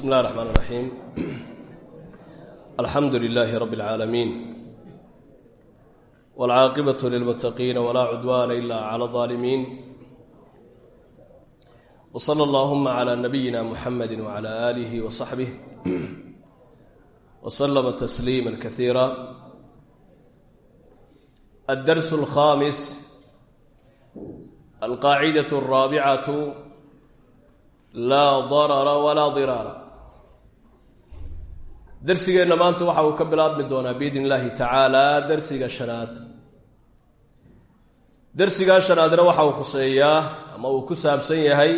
bsmi اllahi الرحmn الرaxيim alxamdu لilaahi rb العaalamiin wاlcaaqibaة lilmتaqiina wlaa cudwana ila clى الظaalimiin wslى اllahuma عlى nabiyina muxamadi wعlى آlih وصaxbih wslma تsliima kaثiira addars الkhaamis alqaacidaة الraabicaة laa darara walaa diraara darsigeenna maanta waxa uu ka bilaabmi doonaa biidn illaahi tacaala darsiga shanaad. Darsigaa shanaadna waxa uu khuseeyaa ama uu ku saabsan yahay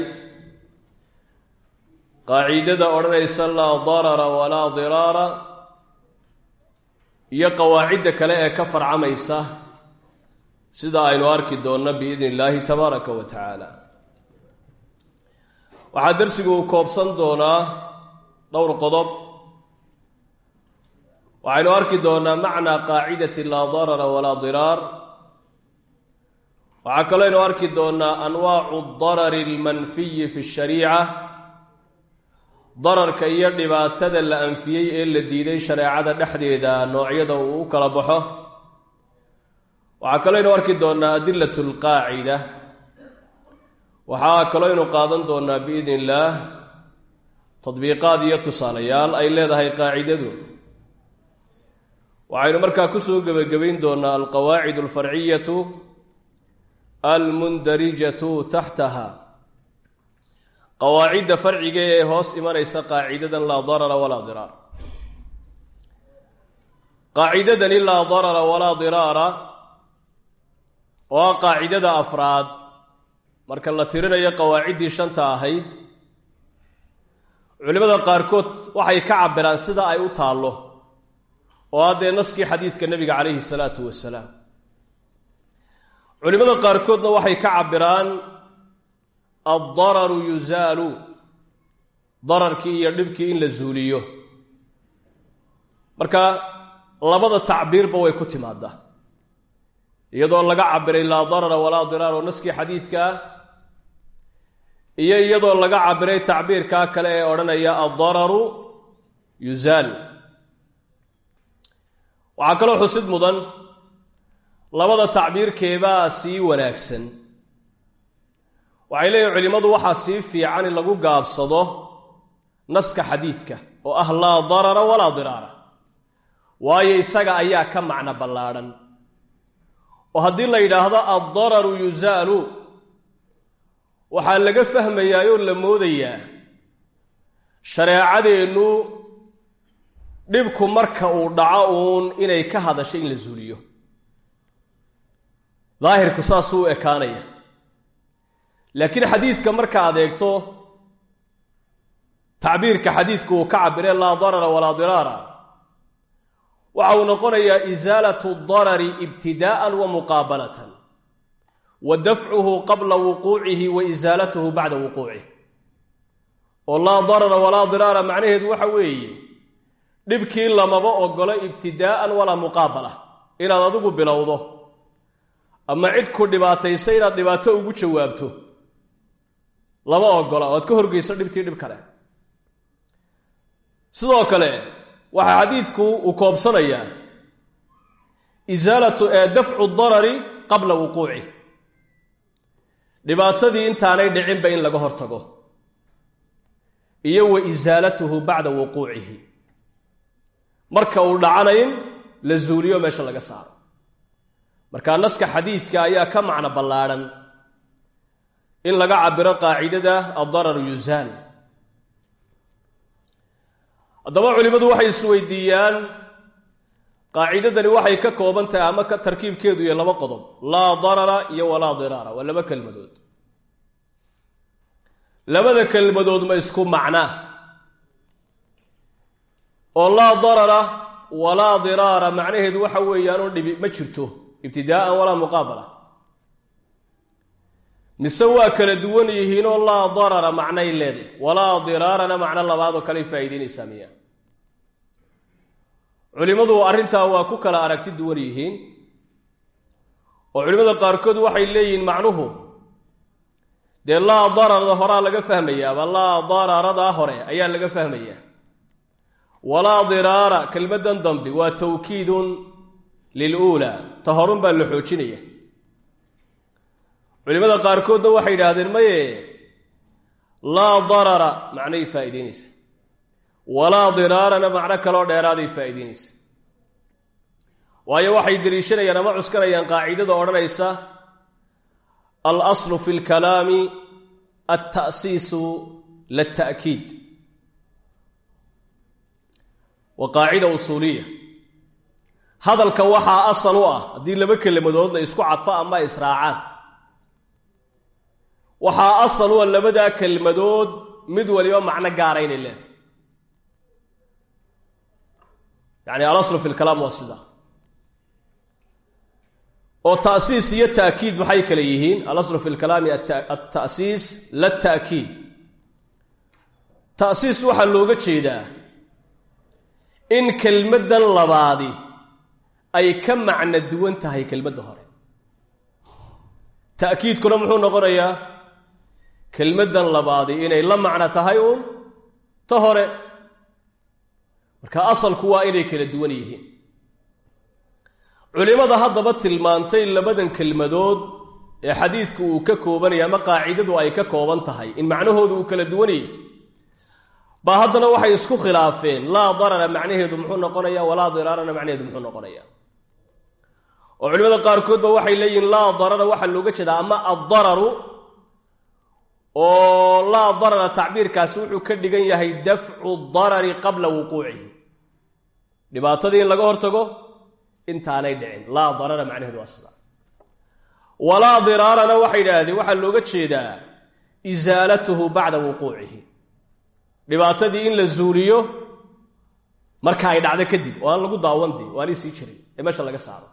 qaacidada odhanaysa laa darara walaa diraara iyo qawaacidda kale ee ka farcamaysa sida aynu arki doonno biidn illaahi tabaaraka wa tacaala. Waxaa darsigu koobsan doonaa dhowr qodob waxaynu arki doonaa macnaa qaacidati laa darara walaa diraar. Waxaa kalooynu arki doonaa anwaacu darari almanfiyi fi shariica dararka iyo dhibaatada la anfiyey ee la diiday shareecada dhexdeeda noocyada uu u kala baxo. Waxaa kalooynu arki doonaa adilat alqaacida waxaa kaloo ynu qaadan doonaa biidn illaah tadbiiqaad iyo tusaalayaal ay leedahay qaacidadu waxaynu markaa ku soo gebagabayn doonaa alqawaacid alfarciyatu almundarijatu taxtaha. Qawaacidda farciga ee hoos imanaysa qaacidadan laa darara walaa diraar qaacidadani laa darara walaa diraara oo qaacidada afraad. Marka la tirinayo qawaaciddii shanta ahayd culimmada qaarkood waxay ka cabiraan sida ay u taallo oo haddee naskii xadiidka nebiga calayhi salaatu wasalaam. Culimmada qaarkoodna waxay ka cabiraan addararu yusaalu dararkii iyo dhibkii in la zuuliyo. Marka labada tacbiirba way ku timaadaa iyadoo laga cabiray laa darara walaa diraar oo naskii xadiidkaa iyo iyadoo laga cabiray tacbiirkaa kale ee odhanaya addararu yuzaal waxaa kaloo xusid mudan labada tacbiirkeebaa sii wanaagsan. Waxay leeyihiin culimmadu waxaa sii fiican in lagu gaabsado naska xadiidka oo ah laa darara walaa diraara. Waayo isaga ayaa ka macno ballaadhan oo haddii la yidhaahdo addararu yusaalu waxaa laga fahmayaa oo la moodayaa shareecadeennu dhibku marka uu dhaco uun inay ka hadashay in la zuuliyo daahirku saasuu u ekaanaya. Laakiin xadiidka marka aad eegto tacbiirka xadiidku uu ka cabiree laa darara walaa diraara waxa uu noqonayaa isaalatu darari ibtidaa'an wa muqaabalatan wa dafcuhu qabla wuquucihi wa isaalatuhu bacda wuquucih. Oo laa darara walaa diraara macnaheedu waxa weeye dhibkii lamaba ogolo ibtidaa'an walaa muqaabala inaad adigu bilowdo. Ama cid ku dhibaataysa inaad dhibaato ugu jawaabto. Lama ogola oo aad ka horgeyso dhibtii dhib kale. Sidoo kale waxaa xadiidku uu koobsanayaa isaalatu ee dafcu darari qabla wuquucih dhibaatadii intaanay dhicinba in laga hortago. Iyo wa isaalatuhu bacda wuquucihi marka uu dhacanayn la zuuliyo meesha laga saaro. Markaa naska xadiidka ayaa ka macno ballaadhan in laga cabiro qaacidada addararu yusaal haddaba culimmadu waxay isweydiiyaan qaacidadani waxay ka kooban tahay ama ka tarkiibkeedu iyo laba qodob laa darara iyo walaa diraara waa laba kelmadood. Labada kelmadood ma isku macnaa oo laa darara walaa diraara macnaheedu waxa weeyaanoo dhibi ma jirto ibtidaa'an walaa muqaabala. Mise waa kala duwan yihiinoo laa darara macnay leedahy walaa diraarana macno labaadoo kaley faa'iideynaysaa miya. Culimmadu arrintaa waa ku kala aragti duwan yihiin oo culimmada qaarkood waxay leeyihiin macnuhu dee laa dararada horaa laga fahmayaaba laa dararadaa hore ayaa laga fahmayaa walaa diraara kelmaddan dambi waa tawkiidun liluulaa ta horun baa la xoojinaya. Culimada qaarkoodna waxay yidhaahdeen maye laa darara macnay faa'iideynaysa walaa diraarana macno kaloo dheeraaday faa'iideynaysa waayo waxay deliishanayaan ama cuskanayaan qaacidada odhanaysa alaslu fi lkalaami alta'siisu lata'kiid waa qaacida usuuliya hadalka waxaa asal u ah haddii laba kelmadood la isku cadfo ama israacaan. Waxaa asal u ah labadaa kelmadood mid waliba macno gaara inay leedahay. Yani alaslu fi lkalaam waa sida. Oo ta'siis iyo ta'kiid maxay kale yihiin? Alaslu fi lkalaami alta'siis lata'kiid ta'siis waxaa looga jeedaa in kelmaddan labaadi ay ka macno duwan tahay kelmadda hore. Ta'kiidkuna muxuu noqonayaa kelmaddan labaadi inay la macno tahay uun ta hore. Marka asalku waa inay kala duwan yihiin. Culimada haddaba tilmaantay labadan kelmadood ee xadiidku uu ka koobanaya ama qaacidadu ay ka kooban tahay in macnahoodu uu kala duwanayay baa haddana waxay isku khilaafeen. Laa darara macnaheedu muxuu noqonaya walaa diraarana macnaheedu muxuu noqonaya. Oo culimada qaarkoodba waxay leeyihiin laa darara waxaa looga jeedaa ama addararu oo laa darara tacbiirkaasi wuxuu ka dhigan yahay dafcu darari qabla wuquucihi. Dhibaatadii in laga hortago intaanay dhicin. Laa darara macnaheedu waa sida walaa diraarana waxay idhaahdeen waxaa looga jeedaa isaalatuhu bacda wuquucihi dhibaatadii in la zuuliyo marka ay dhacdo kadib oo aan lagu daawandi oo aanay sii jirin ee meesha laga saaro.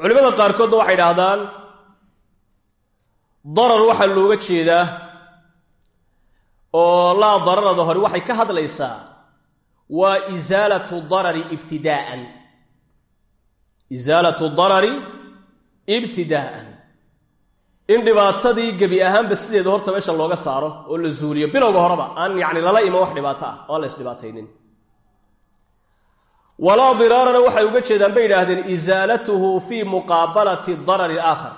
Culimada qaarkoodna waxay idhaahdaan darar waxaa looga jeedaa oo laa dararada hore waxay ka hadlaysaa waa isaalatu darari ibtidaa'an. Isaalatu darari ibtidaa'an in dhibaatadii gebi ahaanba sideeda horta meesha looga saaro oo la zuuliyo bilowga horeba aan yacni lala iman wax dhibaato ah oo aan la isdhibaataynin. Walaa diraarana waxay uga jeedaan bay yidhaahdeen isaalatuhu fii muqaabalati darari aakhar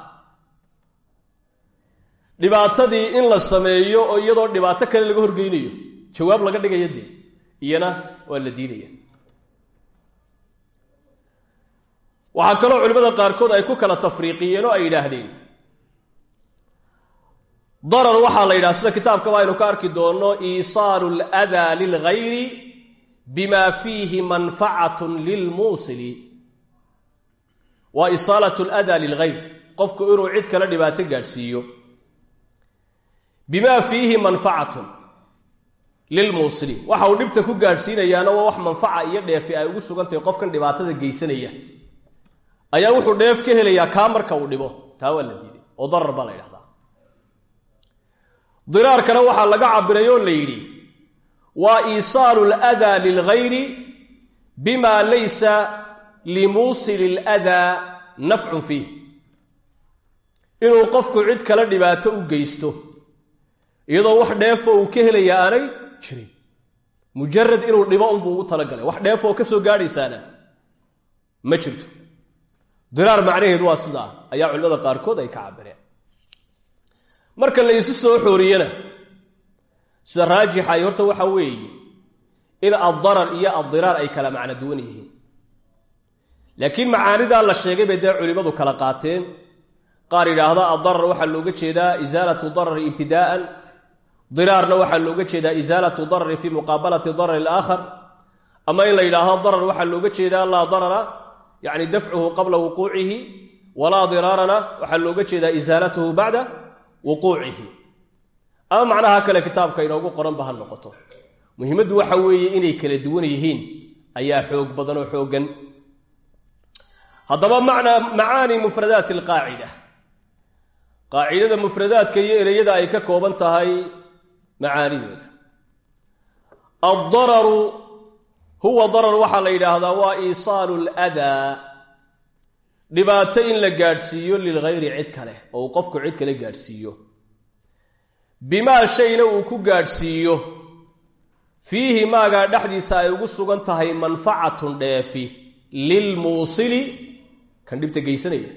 dhibaatadii in la sameeyo oo iyadoo dhibaato kale laga horgeynayo jawaab laga dhigaya dee iyana waa la diidaya. Waxaa kaloo culimmada qaarkood ay ku kala tafriiqiyeen oo ay yidhaahdeen darar waxaa la yidhaha sida kitaabkaba aynu ka arki doonno iisaalu aladaa lilgayri bima fiihi manfacatun lilmuusili waa isaalatu aladaa lilgayr qofku inuu cid kale dhibaato gaadhsiiyo. Bimaa fiihi manfacatun lilmuusili waxa uu dhibta ku gaadhsiinayaana waa wax manfaca iyo dheefi ay ugu sugantahay qofkan dhibaatada geysanaya. Ayaa wuxuu dheef ka helayaa kaa marka uu dhibo. Taa waa la diiday. Oo darar baa la ydhahdaa diraarkana waxaa laga cabiray oo la yidhi waa iisaalu aladaa lilgayri bima laysa limuusili aladaa nafcun fiih. Inuu qofku cid kale dhibaato u geysto iyadoo wax dheefoo uu ka helaya aanay jirin. Mujarad inuu dhibo unbuu ugu talagalay. Wax dheefoo ka soo gaadhaysaana ma jirto. Diraar macnaheedu waa sidaa. Ayaa culimmada qaarkood ay ka cabireen marka la isu soo xooriyana sida raajixay horta waxa weeye in addarar iyo addiraar ay kala macno duwan yihiin. Laakiin macaanidaa la sheegay bay dee culimmadu kala qaateen. Qaar yidhaahda addarar waxaa looga jeedaa isaalatu darari ibtidaa'an diraarna waxaa looga jeedaa isaalatu darari fii muqaabalati darari alaakhar. Ama in la yidhaahdo darar waxaa looga jeedaa laa darara yacni dafcuhu qabla wuquucihi walaa diraarana waxaa looga jeedaa isaalatuhu bacda wuquucihi. Ama macnaha kale kitaabka inoogu qoranba ha noqoto. Muhiimaddu waxa weeye inay kala duwan yihiin ayaa xoog badan oo xooggan haddaba macnaa macaani mufradaati alqaacida. Qaacidada mufradaadka iyo ereyada ay ka kooban tahay macaanidooda. Addararu huwa darar waxaa la yidhaahdaa waa iisaalu aladaa dhibaato in la gaadhsiiyo lilghayri cid kale oo uu qofku cid kale gaadhsiiyo. Bimaa shayna uu ku gaadhsiiyo. Fiihi maagaa dhexdiisa ay ugu sugan tahay manfacatun dheefi lilmuusili kan dhibta geysanaya.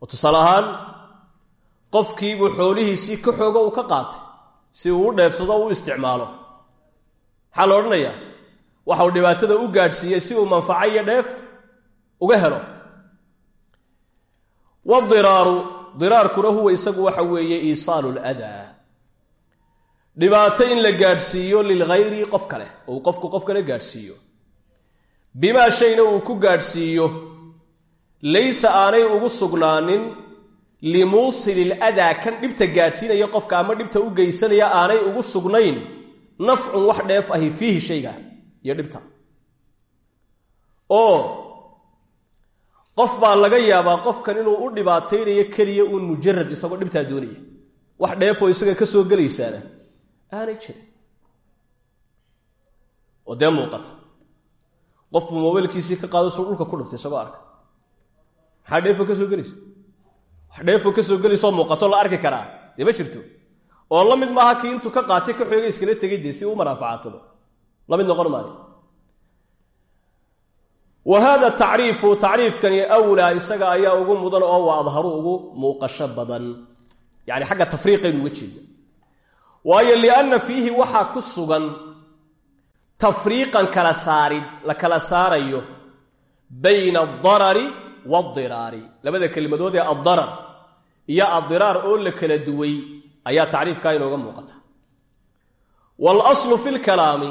Oo tusaale ahaan qofkiibuu xoolihiisii ka xoogo uu ka qaatay si uu u dheefsado o u isticmaalo. Maxaa la odhanayaa? Waxa uu dhibaatada u gaadhsiiyey si uu manfaco iyo dheef uga helo. Wadiraaru diraarkuna huwa isagu waxa weeye iisaalu ladaa dhibaato in la gaadhsiiyo lilghayri qof kale oo uu qofku qof kale gaadhsiiyo. Bimaa shayna uu ku gaadhsiiyo laysa aanay ugu sugnaanin limuusili ladaa kan dhibta gaadhsiinaya qofka ama dhibta u geysanaya aanay ugu sugnayn nafcun wax dheef ahi fiihi shayga iyo dhibta. Oo qof baa laga yaabaa qofkan inuu u dhibaataynayo keliya uun mujarad isagoo dhibtaa doonaya. Wax dheefoo isaga ka soo gelaysaana aanay jirin. Oo dee muuqata. Qofbuu mobaylkiisii ka qaado suu dhulka ku dhuftay isagoo arka. Maxaa dheefoo ka soo gelaysa. Wax dheefoo ka soo gelaysoo muuqato la arki karaa. Dee ma jirto? Oo la mid maaha kii intuu ka qaatay ka xooga iskala tegay dee si uu maraafacaatado la mid noqon maayo wa haada tacriifu tacriifkani awlaa isaga ayaa ugu mudan oo wa adharu ugu muuqasho badan. Yani xagga tafriiqaynu uga jeeda waayo lianna fiihi waxaa ku sugan tafriiqan kala saarid la kala saarayo bayna aldarari waaldiraari labada kelimadood ee addarar iyo addiraar oo la kala duway ayaa tacriifkaa inooga muuqata. Waalaslu fi lkalaami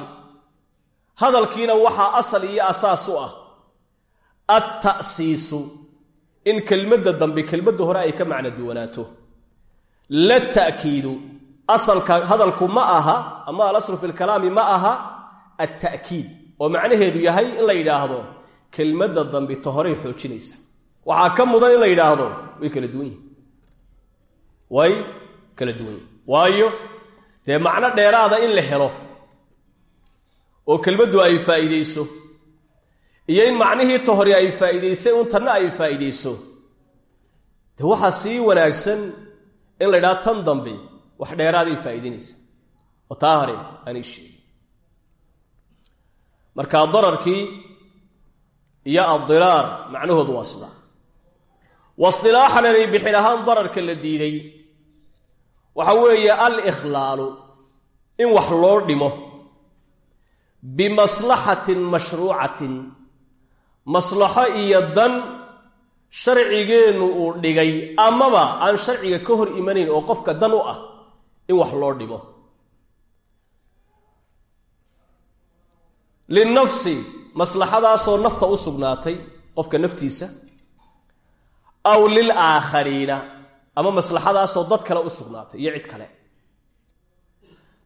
hadalkiina waxaa asal iyo asaas u ah alta'siisu in kelmadda dambe kelmadda hore ay ka macno duwanaato. La ta'kiidu. Asalka hadalku ma aha ama alaslu fi lkalaami ma aha alta'kiid oo macnaheedu yahay in la yidhaahdo kelmadda dambe ta horey xoojinaysa. Waxaa ka mudan in la yidhaahdo way kala duwan way kala duwan yihiin waayo dee macno dheeraada in la helo oo kelmaddu ay faa'iidayso iyo in macnihii ta hore ay faa'iidaysay un tanna ay faa'iidayso. Dee waxaa sii wanaagsan in la yidhahdo tan dambe wax dheeraaday faa'iidaynaysa. Oo taa hore aanay sheegin marka dararkii iyo addiraar macnahoodu waa sidaa. Wasilaaxan bixin ahaan dararka la diiday waxa weeye al-ikhlaalu in wax loo dhimo bimaslaxatin mashruucatin maslaxo iyo dan sharcigeennu uu dhigay amaba aan sharciga ka hor imanayn oo qofka dan u ah in wax loo dhimo linafsi maslaxadaasoo nafta u sugnaatay qofka naftiisa aw lil aakhariina ama maslaxadaasoo dad kale u sugnaatay iyo cid kale.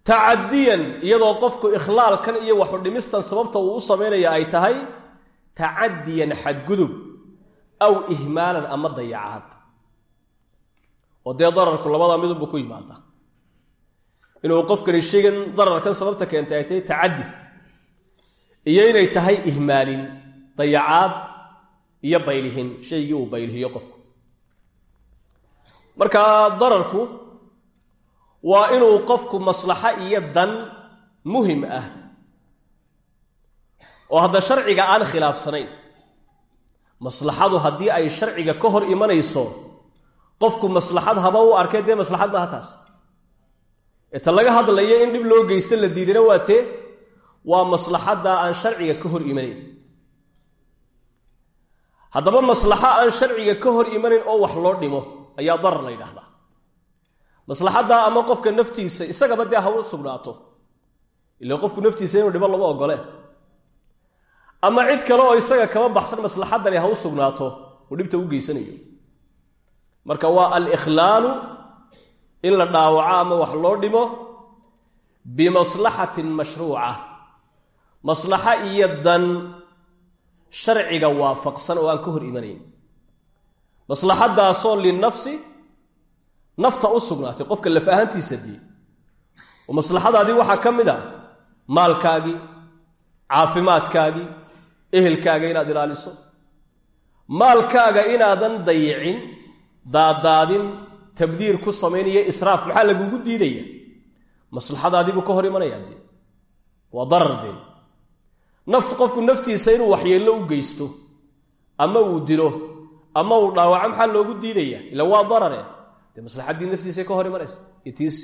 Tacadiyan iyadoo qofku ikhlaalkan iyo waxudhimistan sababta uu u samaynaya ay tahay tacadiyan xadgudub aw ihmaalan ama dayacaad oo dee dararku labada midunbu ku yimaada inuu qofkani sheegan dararkan sababta keentay ay tahay tacadi iyo inay tahay ihmaalin dayacaad iyo baylihin. Shaygii uu baylihiyo qofku. Marka dararku waa inuu qofku maslaxo iyo dan muhiim ah oo hadda sharciga aan khilaafsanayn maslaxadu haddii ay sharciga ka hor imanayso qofku maslaxad haba u arkay dee maslaxad maaha taas? Ee ta laga hadlayo in dhib loo geysta la diidana waa tee waa maslaxadda aan sharciga ka hor imanayn. Haddaba maslaxo aan sharciga ka hor imanayn oo wax loo dhimo ayaa darar la yidhaahdaa. Maslaxaddaa ama qofka naftiisa isagaba dee ha sugnaato ila qofku naftiisa inuu dhibo lama ogole ama cid kale oo isaga kama baxsan maslaxaddani ha u sugnaato uu dhibta u geysanayo. Marka waa al-ikhlaalu in la dhaawaco ama wax loo dhimo bimaslaxatin mashruuca. Maslaxo iyo dan sharciga waafaqsan oo aan ka hor imanayn. Maslaxadaasoo linafsi nafta u sugnaatay qofka laf ahaantiisa dii. Oo maslaxadaadii waxaa ka mid a maalkaagii caafimaadkaagii ehelkaaga inaad ilaaliso maalkaaga inaadan dayicin daadaadin tabdiir ku samaynaya israaf maxaa lagugu diidaya? Maslaxadaadiibuu ka hor imanayaa dee waa darar dee naft qofku naftiisa inuu waxyeello u geysto ama uu dilo ama uu dhaawaco maxaa loogu diidaya? Ila waa darare. Dee maslaxaddii naftiisay ka hor imanaysa. Iyo tiis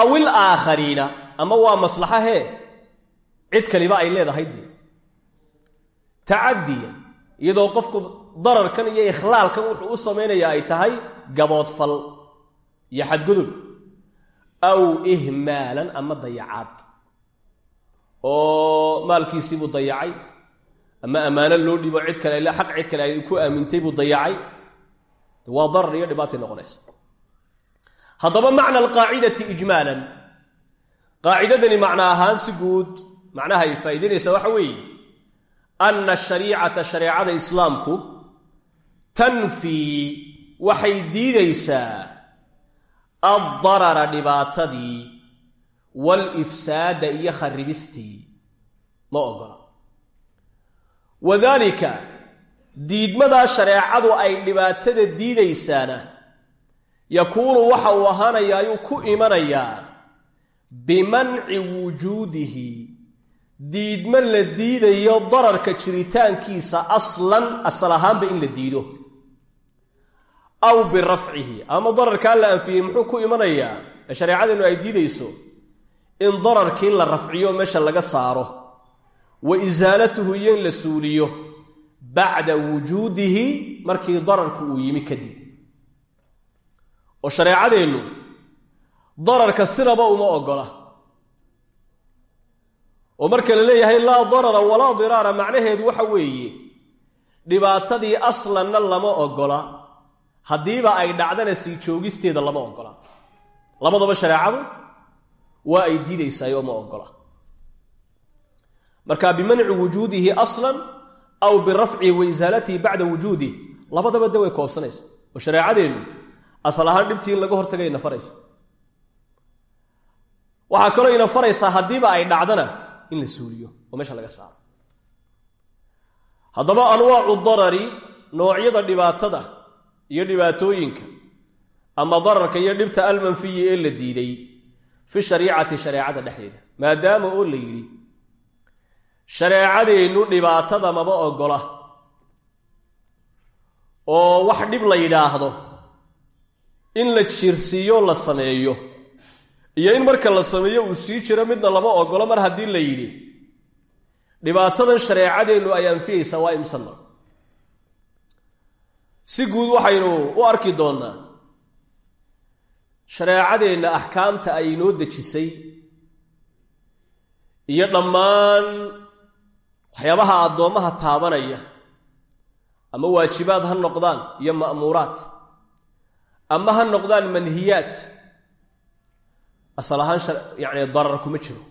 awil aakhariina ama waa maslaxahee cid kaliba ay leedahay dee tacadiya iyadoo qofku dararkan iyo ikhlaalkan wuxuu u samaynaya ay tahay gaboodfal iyo xadgudub aw ihmaalan ama dayacaad. Oo maalkiisiibuu dayacay ama ammaano loo dhibo cid kale ila xaq cid kale ay ku aamintay buu dayacay. Waa darar iyo dhibaatay noqonaysa. Haddaba macna alqaacidati ijmaalan. Qaacidadani macno ahaan si guud macnaha ay faa'idaynaysaa waxa weeye anna shariicata shareecada islaamku tanfii waxay diidaysaa addarara dhibaatadii waalifsaada iyo kharribistii ma ogola. Wadaalika diidmadaa shareecadu ay dhibaatada diidaysaana yakuunu waxa uu ahaanaya ayuu ku imanayaa bimanci wujuudihi diidmo la diidayo dararka jiritaankiisa aslan asal ahaanba in la diido. Aw birafcihi ama dararkaa la anfiyey muxuu ku imanayaa ee shareecadeennu ay diidayso in dararkii la rafciyo meesha laga saaro. Wa isaalatuhu iyo in la suuliyo bacda wujuudihi markii dararku uu yimi kadib. Oo shareecadeennu dararka sinaba uma ogola oo marka la leeyahay laa darara walaa diraara macnaheedu waxa weeye dhibaatadii aslanna lama ogola. Haddiiba ay dhacdana sii joogisteeda lama ogola. Labadaba shareecadu waa ay diidaysaayoo ma ogola. Marka bimanci wujuudihi aslan aw birafcihi wa isaalatihi bacda wujuudih labadaba de way koobsanaysa. Oo shareecadeennu asal ahaan dhibtii laga hortagay ina faraysa. Waxaa kaloo ina faraysaa haddiiba ay dhacdana in la suuliyo oo meesha laga saaro. Haddaba anwaacu darari noocyada dhibaatada iyo dhibaatooyinka ama dararka iyo dhibta almanfiyi ee la diiday fi shariicati shareecada dhexdeeda maadaama oo la yidhi shareecadeennu dhibaatada maba ogola oo wax dhib la yidhaahdo. In la jiirsiiyo la sameeyo iyo in marka la sameeyo uu sii jiro midna lama ogolo mar haddii la yidhi dhibaatadan shareecadeennu ay anfiyeysaa waa imsana si guud waxaynu u arki doonnaa shareecadeenna axkaamta ay inoo dejisay iyo dhammaan waxyaabaha addoommaha taabanaya ama waajibaad ha noqdaan iyo ma'muuraat ama ha noqdaan manhiyaat asal ahaan yacni darar kuma jiro.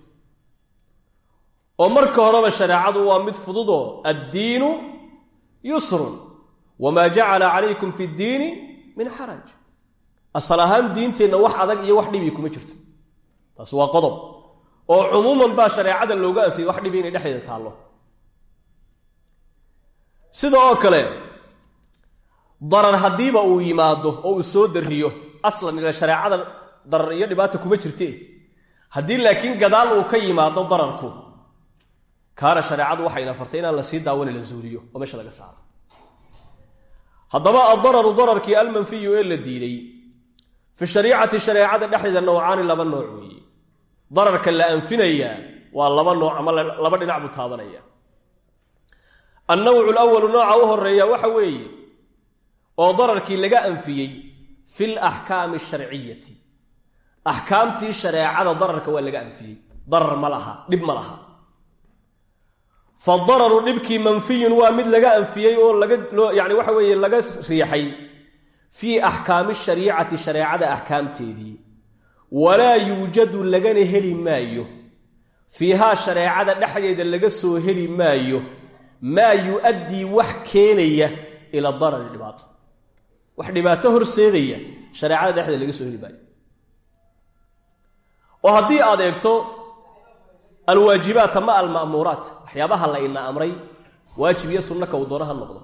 oo marka horeba shareecadu waa mid fududoo addiinu yusrun wamaa jacala calaykum fi ddiini min xaraj. asal ahaan diinteenna wax adag iyo wax dhibi kuma jirto. taas waa qodob. oo cumuuman baa shareecada looga anfiyey wax dhibi inay dhexdeeda taallo. sida oo kale darar haddiiba uu yimaado oo uu soo dariyo aslan ila shareecada darar iyo dhibaata kuma jirte haddii laakiin gadaal uu ka yimaado dararku kaana shareecadu waxayna fartay inaan la sii daawane la zuuliyo oo meesha laga saaro. Haddaba addararu dararkii almanfiyu ee la diiday fi shariicati shareecada dhexdeeda noocaani laba nooc weeye. Dararka la anfinayaa waa laba nooc ama laba dhinac buu taabanaya. Annawcu lawalu nooca u horreeya waxa weeye oo dararkii laga anfiyey fi laxkaami asharciyati axkaamtii shareecada dararka waa laga anfiyey. Darar ma laha dhib ma laha. Fadararu dhibkii manfiyun waa mid laga anfiyey oo laga yani waxa weeye laga riixay fii axkaami shariicati shareecada axkaamteedii walaa yuujadu lagana heli maayo. Fiihaa shareecada dhexdeeda laga soo heli maayo. Maa yu-addii wax keenaya ila darari dhibaato. Wax dhibaato horseedaya shareecada dhexdeeda laga soo heli maayo oo haddii aad eegto alwaajibaat ama alma'muuraat waxyaabaha la ina amray waajib iyo sunno ka uu doono ha noqdo.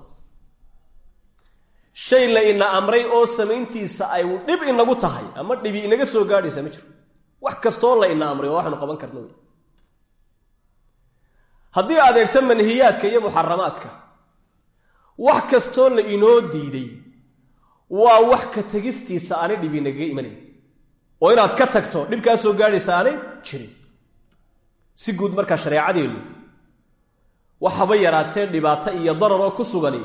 Shay la ina amray oo samayntiisa ay dhib inagu tahay ama dhibi inaga soo gaadhaysa ma jiro. Wax kastoo la ina amray oo waxaynu qaban karna wey haddii aad eegto manhiyaadka iyo muxaramaadka wax kastoo la inoo diiday waa wax ka tegistiisa aanay dhibi inagaga imanayn oo inaad ka tagto dhibkaa soo gaadhaysa aanay jirin. Si guud markaa shareecadeennu waxaba yaraatee dhibaato iyo darar oo ku sugani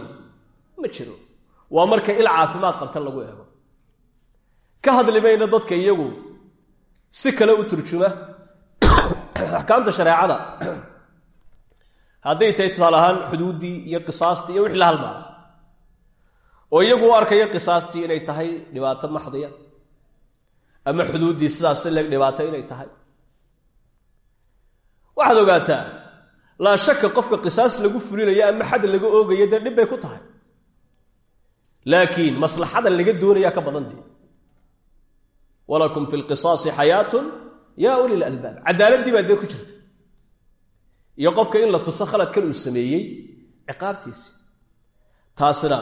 ma jiro. Waa marka il caafimaad qabta lagu eego. Ka hadli mayna dadka iyagu si kale u turjuma axkaamta shareecada. Hadday tahay tusaale ahaan xuduuddii iyo qisaastii iyo wixii la halmaala oo iyagu u arkaya qisaastii inay tahay dhibaato maxdiya ama xuduuddii sidaas leeg dhibaato inay tahay. Waxaad ogaataa laa shaka qofka qisaas lagu fulinayo ama xad laga oogayo dee dhib bay ku tahay. Laakiin maslaxada laga doonayaa ka badan dee. Walakum fi lqisaasi xayaatun yaa uli lalbaab cadaaladii baa dee ku jirta. Iyo qofka in la tuso khaladkan uu sameeyey ciqaabtiisi. Taasina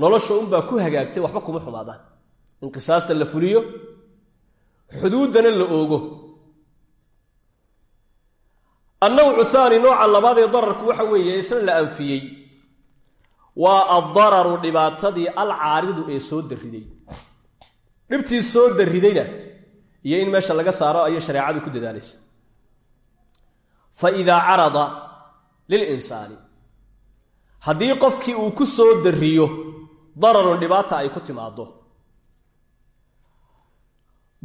nolosha unbaa ku hagaagtay waxba kuma xumaadaan. In qisaasta la fuliyo xuduuddana la oogo. Annawcu thaani nooca labaad ee dararku waxa weeye isna la anfiyey. Waa addararu dhibaatadii alcaaridu ee soo darriday. Dhibtii soo darridayna iyo in meesha laga saaro ayay shareecadu ku dadaalaysa. Fa idaa carada lilinsaani haddii qofkii uu ku soo darriyo dararun dhibaata ay ku timaaddo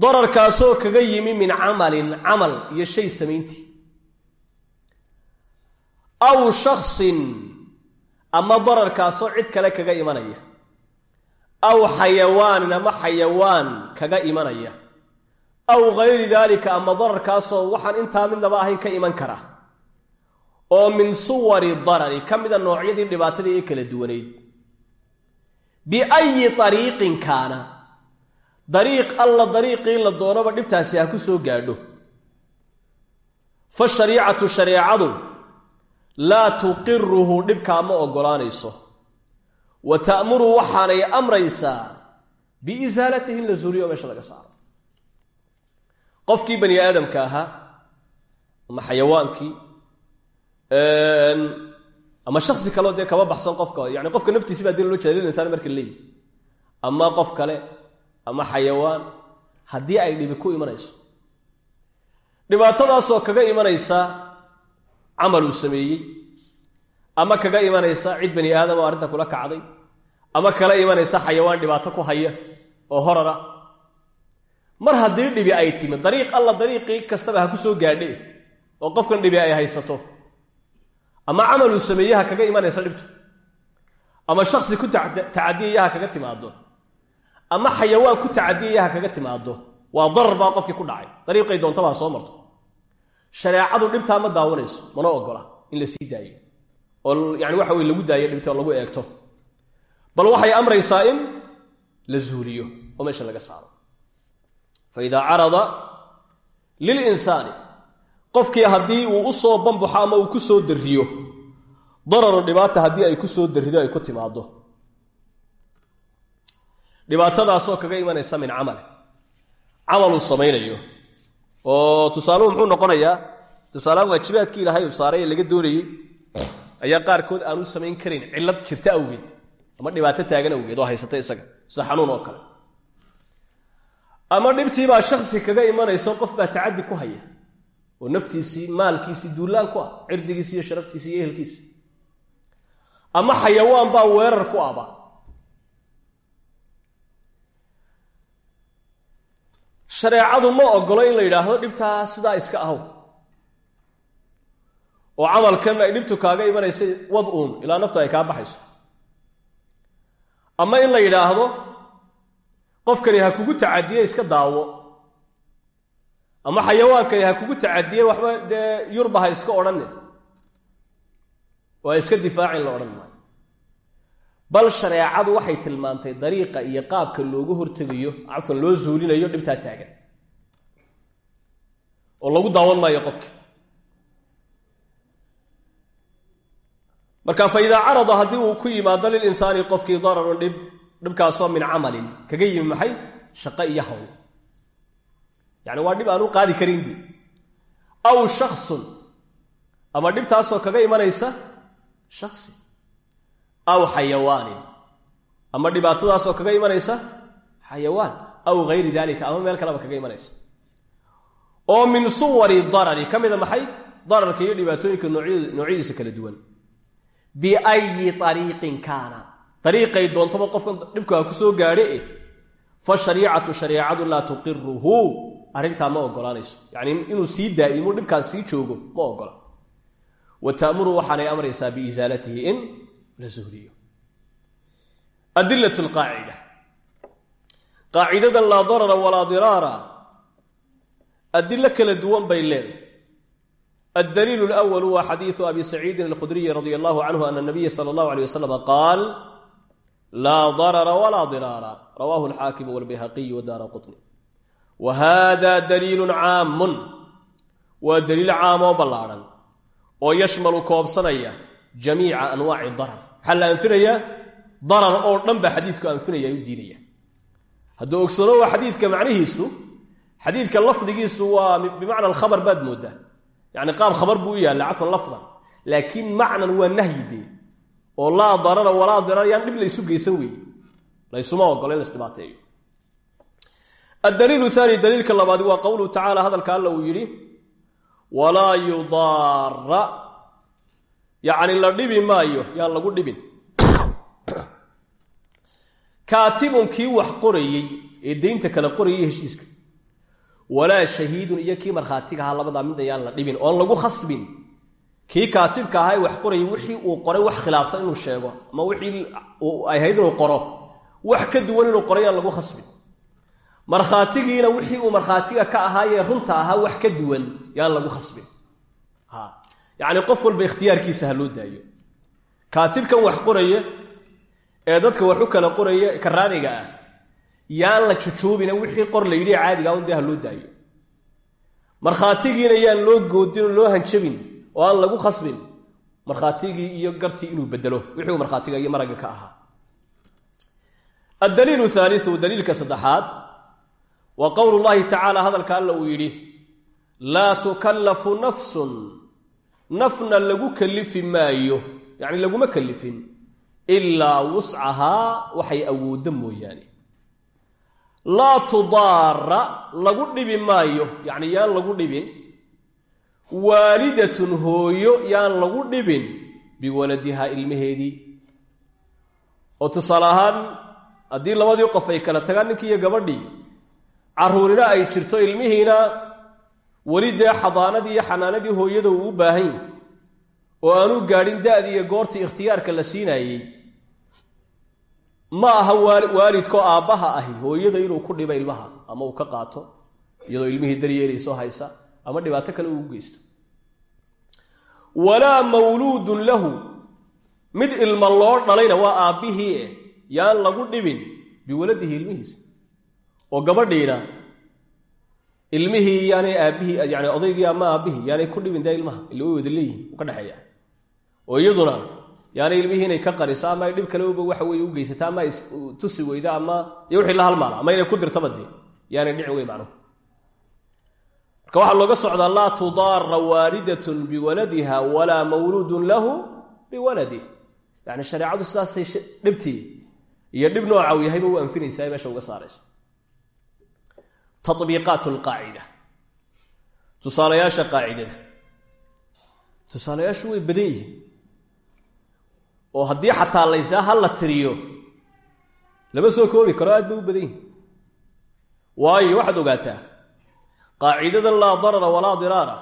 dararkaasoo kaga yimi min camalin camal iyo shay samayntii aw shaksin ama dararkaasoo cid kale kaga imanaya. Aw xayawaanin ama xayawaan kaga imanaya. Aw gayri daalika ama dararkaasoo waxaan intaa midnaba ahayn ka iman kara. Oo min suwari darari ka mida noocyadii dhibaatadii ee kala duwanayd. Biayi ariiqin kaana dariiq alla dariiqii la doonaba dhibtaasi ha ku soo gaadho. Fa shariicatu shareecadu laa tuqiruhu dhibkaa ma oggolaanayso. Wa ta'muru waxaanay amraysaa biisaalatihi in la zuuliyo meesha laga saaro. Qofkii bani aadamka ahaa ama xayawaankii ama shaksi kaleo dee kaba baxsan qofka yani qofka naftiisi baa dee loo jeeda lil insaan marka leeyihi ama qof kale ama xayawaan haddii ay dhibi ku imanayso. Dhibaatadaasoo kaga imanaysa camal uu sameeyey ama kaga imanaysa cid bani aadam oo arrinta kula kacday ama kala imanaysa xayawaan dhibaato ku haya oo horara. Mar haddii dhibi ay timi dariiq alla dariiqii kastaba ha ku soo gaadhe oo qofkan dhibi ay haysato ama camal uu sameeye ha kaga imanaysa dhibtu ama shaksi ku tacadiyaya ha kaga timaado ama xayawaan ku tacadiyaya ha kaga timaado waa darar baa qofkii ku dhacay. Dariiqay doontaba ha soo marto. Shareecadu dhibtaa ma daawanayso mana ogola in la sii daayo oo yani waxa weye lagu daayo dhibta oo lagu eegto. Bal waxay amraysaa in la zuuliyo oo meesha laga saaro. Fa idaa carada lilinsaani qofkii haddii uu u soo ama uu ku soo darriyo dararun dhibaata haddii ay ku soo darrido ay ku timaado dhibaatadaasoo kaga imanaysa min camale. Camal uu samaynayo. Oo tusaaluhu muxuu noqonayaa tusaalahaan waajibaadkii ilaahay uu saaray ee laga doonayey ayaa qaarkood aanu samayn karin cillad jirta awgeed ama dhibaato taagan awgeed oo haysata isaga sida xanuun oo kale. Ama dhibtiibaa shaksi kaga imanayso qof baa tacaddi ku haya oo naftiisii maalkiisii duullaan ku ah cirdigiisi iyo sharaftiisi iyo ehelkiisi ama xayawaan baa weerar ku aba shareecadu ma ogolo in la yidhaahdo dhibtaa sidaa iska ahow. Oo camalkan ay dhibtu kaaga imanaysay wad uun ilaa naftu ay kaa baxayso. Ama in la yidhaahdo qofkani ha kugu tacadiye iska daawo. Ama xayawaankani ha kugu tacadiye waxba dee yurba ha iska odhanin oo ha iska difaacin la odhan maayo bal shareecadu waxay tilmaantay dariiqa iyo qaabka loogu hortegayo cafwan loo zuulinayo dhibtaa taagan. Oo lagu daawan maayo qofka. Marka fa idaa carada haddii uu ku yimaado lilinsaani qofkii dararun dhib dhibkaasoo min camalin kaga yimi maxay? Shaqo iyo hawl. Yani waa dhib aan u qaadi karin di aw shaksun ama dhibtaasoo kaga imanaysa shaksi aw xayawaanin. Ama dhibaatadaasoo kaga imanaysa? Xayawaan. Aw gayri dalika ama meel kaleba kaga imanaysa. Oo min suwari darari ka mida maxay? Dararka iyo dhibaatooyinka noocyadiisa kala duwan. Biayi ariiqin kaana. Ariiqay doontaba qofkan dhibku ha ku soo gaadhe eh. Fa shariicatu shareecadu laa tuqiruhu arrintaa ma ogolaanayso yacni inuu sii daa'imo dhibkaas sii joogo ma ogola wa ta'muru waxaanay amraysaa biisaalatihi in la suhriyo adilat lqaacida qaacidadan laa darara walaa diraara adilo kala duwan bay leedahay. Addaliilu lwalu waa xadiidu abi saciidin alkhudriyi radia allahu canhu ana nabiya sala allahu alay wasalam qaal laa darara walaa diraara. Rawahu alxaakimu walbayhaqiyu wadaara qutni wa hada daliilun caamun. Waa daliil caam oo ballaadhan oo yashmalu koobsanaya jamiica anwaaci darar maxaa la anfinayaa darar oo dhan baa xadiidku anfinaya u diidaya hadduu ogsoono waa xadiidka macnihiisu xadiidka lafdigiisu waa bimacna alkhabar baad moodaa. Yani qaab khabar buu u yaalla cafwan lafdan. Laakiin macnan waa nahyi oo laa darara walaa dirar yaan dhib laysu geysan weeye. Laysuma ogolo in laisdhibaateeyo addaliilu haani daliilka labaadi waa qowluhu tacaala hadalka alla uu yidhi walaa yudaara yacni la dhibi maayo yaan lagu dhibin. Kaatibun kii wax qorayey ee deynta kala qorayay heshiiska. Walaa shahiidun iyo kii markhaatiga ahaa labadaa mid ayaan la dhibin. Oon lagu khasbin. Kii kaatibka ahaa ee wax qorayay wixii uu qoray wax khilaafsan inuu sheego. Ama wixii ay ahayd inuu qoro. Wax ka duwan inuu qoray yaan lagu khasbin. Markhaatigiina wixii uu markhaatiga ka ahaayee runta ahaa wax ka duwan yaan lagu khasbin yacni qof walba ikhtiyaarkiisa ha loo daayo. Kaatibkan wax qoraya ee dadka wax u kala qoraya karaaniga ah yaan la jujuubina wixii qor la yidhi caadiga un dee loo daayo. Markhaatigiina yaan loo goodin oo loo hanjabin oo aan lagu khasbin markhaatigii iyo gartii inuu bedelo wixii uu markhaatiga iyo maragga ka ahaa. Addaliilu haaliu daliilka saddexaad waa qowlu llahi tacaala hadalka alla uu yidhi laa tukallafu nafna lagu kallifi maayo yacni laguma kallifin ilaa wuscahaa waxay awooddo mooyaane. Laa tudaara lagu dhibi maayo yacni yaan lagu dhibin waalidatun hooyo yaan lagu dhibin biwaladihaa ilmaheedii oo tusaale ahaan haddii labadii qof ay kala tagaan ninkii iyo gabadhii carruurina ay jirto ilmihiina weli dee xadaanadii iyo xanaanadii hooyada uu u baahan yahy oo aanu gaadhin da-dii iyo goortii ikhtiyaarka la siinaayey ma aha waalidkoo aabbaha ahi hooyada inuu ku dhibo ilmaha ama uu ka qaato iyadoo ilmihii daryeelaysoo haysa ama dhibaato kale uu geysto. Walaa mawluudun lahu mid ilma loo dhalayna waa aabbihii eh yaan lagu dhibin biwaladihi ilmihiisa oo gabadhiina ilmihii yaanay aabbihii yani odaygii ama aabbihii yaanay ku dhibin dee ilmaha ila way wada leeyihiin u ka dhexeeya oo iyaduna yaanay ilmihii inay ka qariso ama ay dhib kaleba waxa weye u geysata ama tusi weyda ama iyo wixii la halmaala ama inay ku dirtaba dee yaanay dhici wey macnuhu marka waxaa looga socdaa laa tudaara waalidatun biwaladiha walaa mawluudun lahu biwaladih yani shareecadu sidaasay dhibtii iyo dhib nooca uu yahayba u anfinaysaa meesha uga saaraysa tabiiqaat lqaacida tusaalayaasha qaacidada. Tusaalayaashu way badan yihiin. Oo haddii xataa laysaa ha la tiriyo lama soo koobi karo aad bay u badan yihiin waayo waxaad ogaataa qaacidadan laa darara walaa diraara.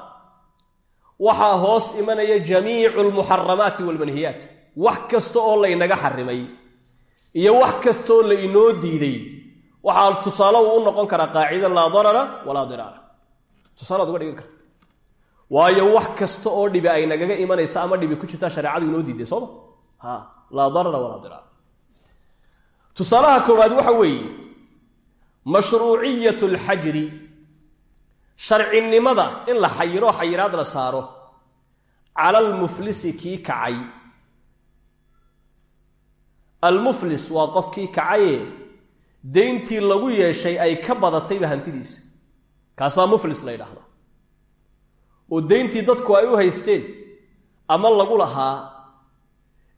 Waxaa hoos imanaya jamiicu lmuxaramaati walmanhiyaat wax kasta oo laynaga xarimay iyo wax kastaoo la inoo diiday waxaa tusaale uu noqon karaa qaacida laa darara walaa diraara. Tusaalead uga dhigan karta. Waayo wax kasta oo dhibi ay nagaga imanaysa ama dhibi ku jirtaa shareecadu inoo diiday sooma ha laa darara walaa diraara. Tusaalaha koowaad waxa weeye mashruuciyat alxajri sharcinimada in la xayiro xayiraad la saaro cala almuflisi kii kacay. Almuflis waa qofkii kacaye deyntii lagu yeeshay ay ka badatayba hantidiisa kaasaa muflis la ydhaahda oo deyntii dadku ay u haysteen ama lagu lahaa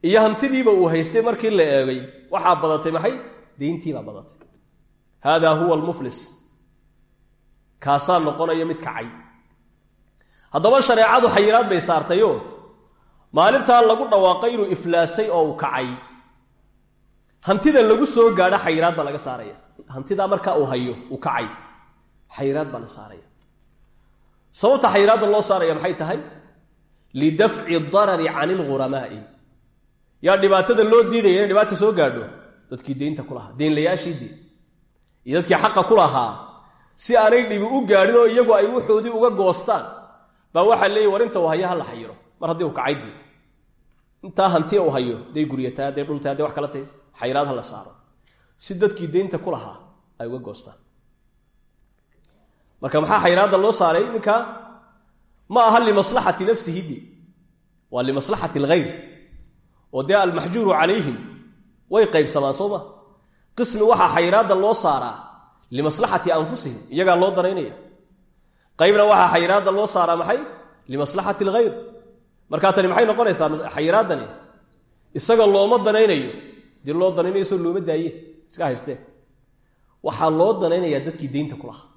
iyo hantidiiba uu haystay markii la eegay waxaa badatay maxay? Deyntiibaa badatay. Haadaa huwa almuflis. Kaasaa noqonaya mid kacay. Haddaba shareecadu xayiraad bay saartayo maalintaa lagu dhawaaqay inuu iflaasay oo uu kacay hantida lagu soo gaadho xayiraad baa laga saaraya. Hantidaa markaa uu hayo uu kacay xayiraad baa la saaraya. Sababta xayiraadda loo saaraya maxay tahay? Lidafci darari can ilghuramaa'i yaa dhibaatada loo diidaya inay dhibaata soo gaadho dadkii deynta ku lahaa deynlayaashii dee. Iyo dadkii xaqa ku lahaa si aanay dhibi u gaadhin oo iyagu ay wuxoodii uga goostaan baa waxaa leeyahy war uu hayo ha la xayiro. Mar haddii uu kacay dee. Intaa hantia uu hayo hadday guryataa hadday dhulta hadday wax kala tahy xayiraad ha la saaro. Si dadkii deynta ku lahaa ay uga goostaan. Marka maxaa xayiraadda loo saaray ninka ma aha limaslaxati nafsihi de waa limaslaxati alghayr. Oo dee almaxjuuru calayhim. Way qaybsamaan soo ma? Qismi waxaa xayiraadda loo saaraa limaslaxati anfusihim iyagaa loo danaynaya qaybna waxaa xayiraadda loo saaraa maxay? Limaslaxati alghayr. Markaa tani maxay noqonaysaa? Xayiraaddani isaga looma danaynayo dii loo danaynayo soo looma daaye iska haystee waxaa loo danaynayaa dadkii deynta ku lahaa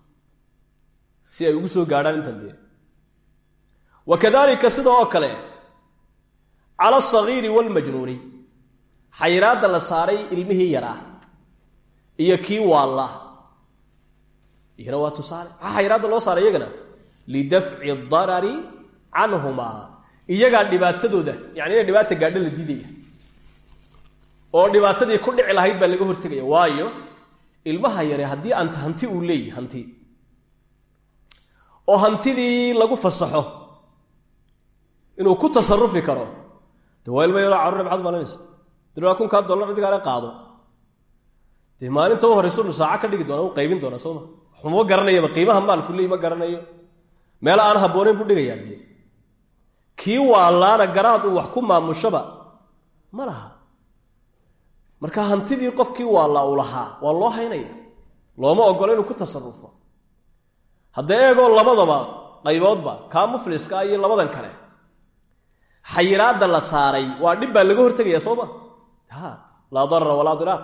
si ay ugu soo gaadhaan intan dee. Wa kadalika sida oo kale cala asagiiri waalmajnuuni xayiraadda la saaray ilmihii yaraa iyo kii waalla. Iyana waa tusaale maxaa xayiraadda loo saaray iyagana? Lidafci darari canhumaa iyagaa dhibaatadooda yani inay dhibaata la diidaya oo dhibaatadii ku dhici lahayd baa laga hortegaya waayo ilmaha yare haddii ant hanti uu leeyahy hanti. oo hantidii lagu fasaxo inuu ku tasarufi karo de waa ilma yaroo carruur maxaad maalinaysa dilaa kunkaa dollar ka dhigi doona qaybin doona soo ma? Waxmama garanayaba qiimaha maalku ma garanayo. Meel aan habboonayn buu dhigayaa dee. Kii waalaana garaad uu wax ku maamushaba? Ma marka hantidii qofkii waallaa uu lahaa waa loo haynaya. Looma ogolo inuu ku tasarufo hadda eegoo labadaba qayboodba kaa mufliska iyo labadan kale. Xayiraadda la saaray waa dhib baa laga hortegaya soo ma? Ha laa darara walaa diraar.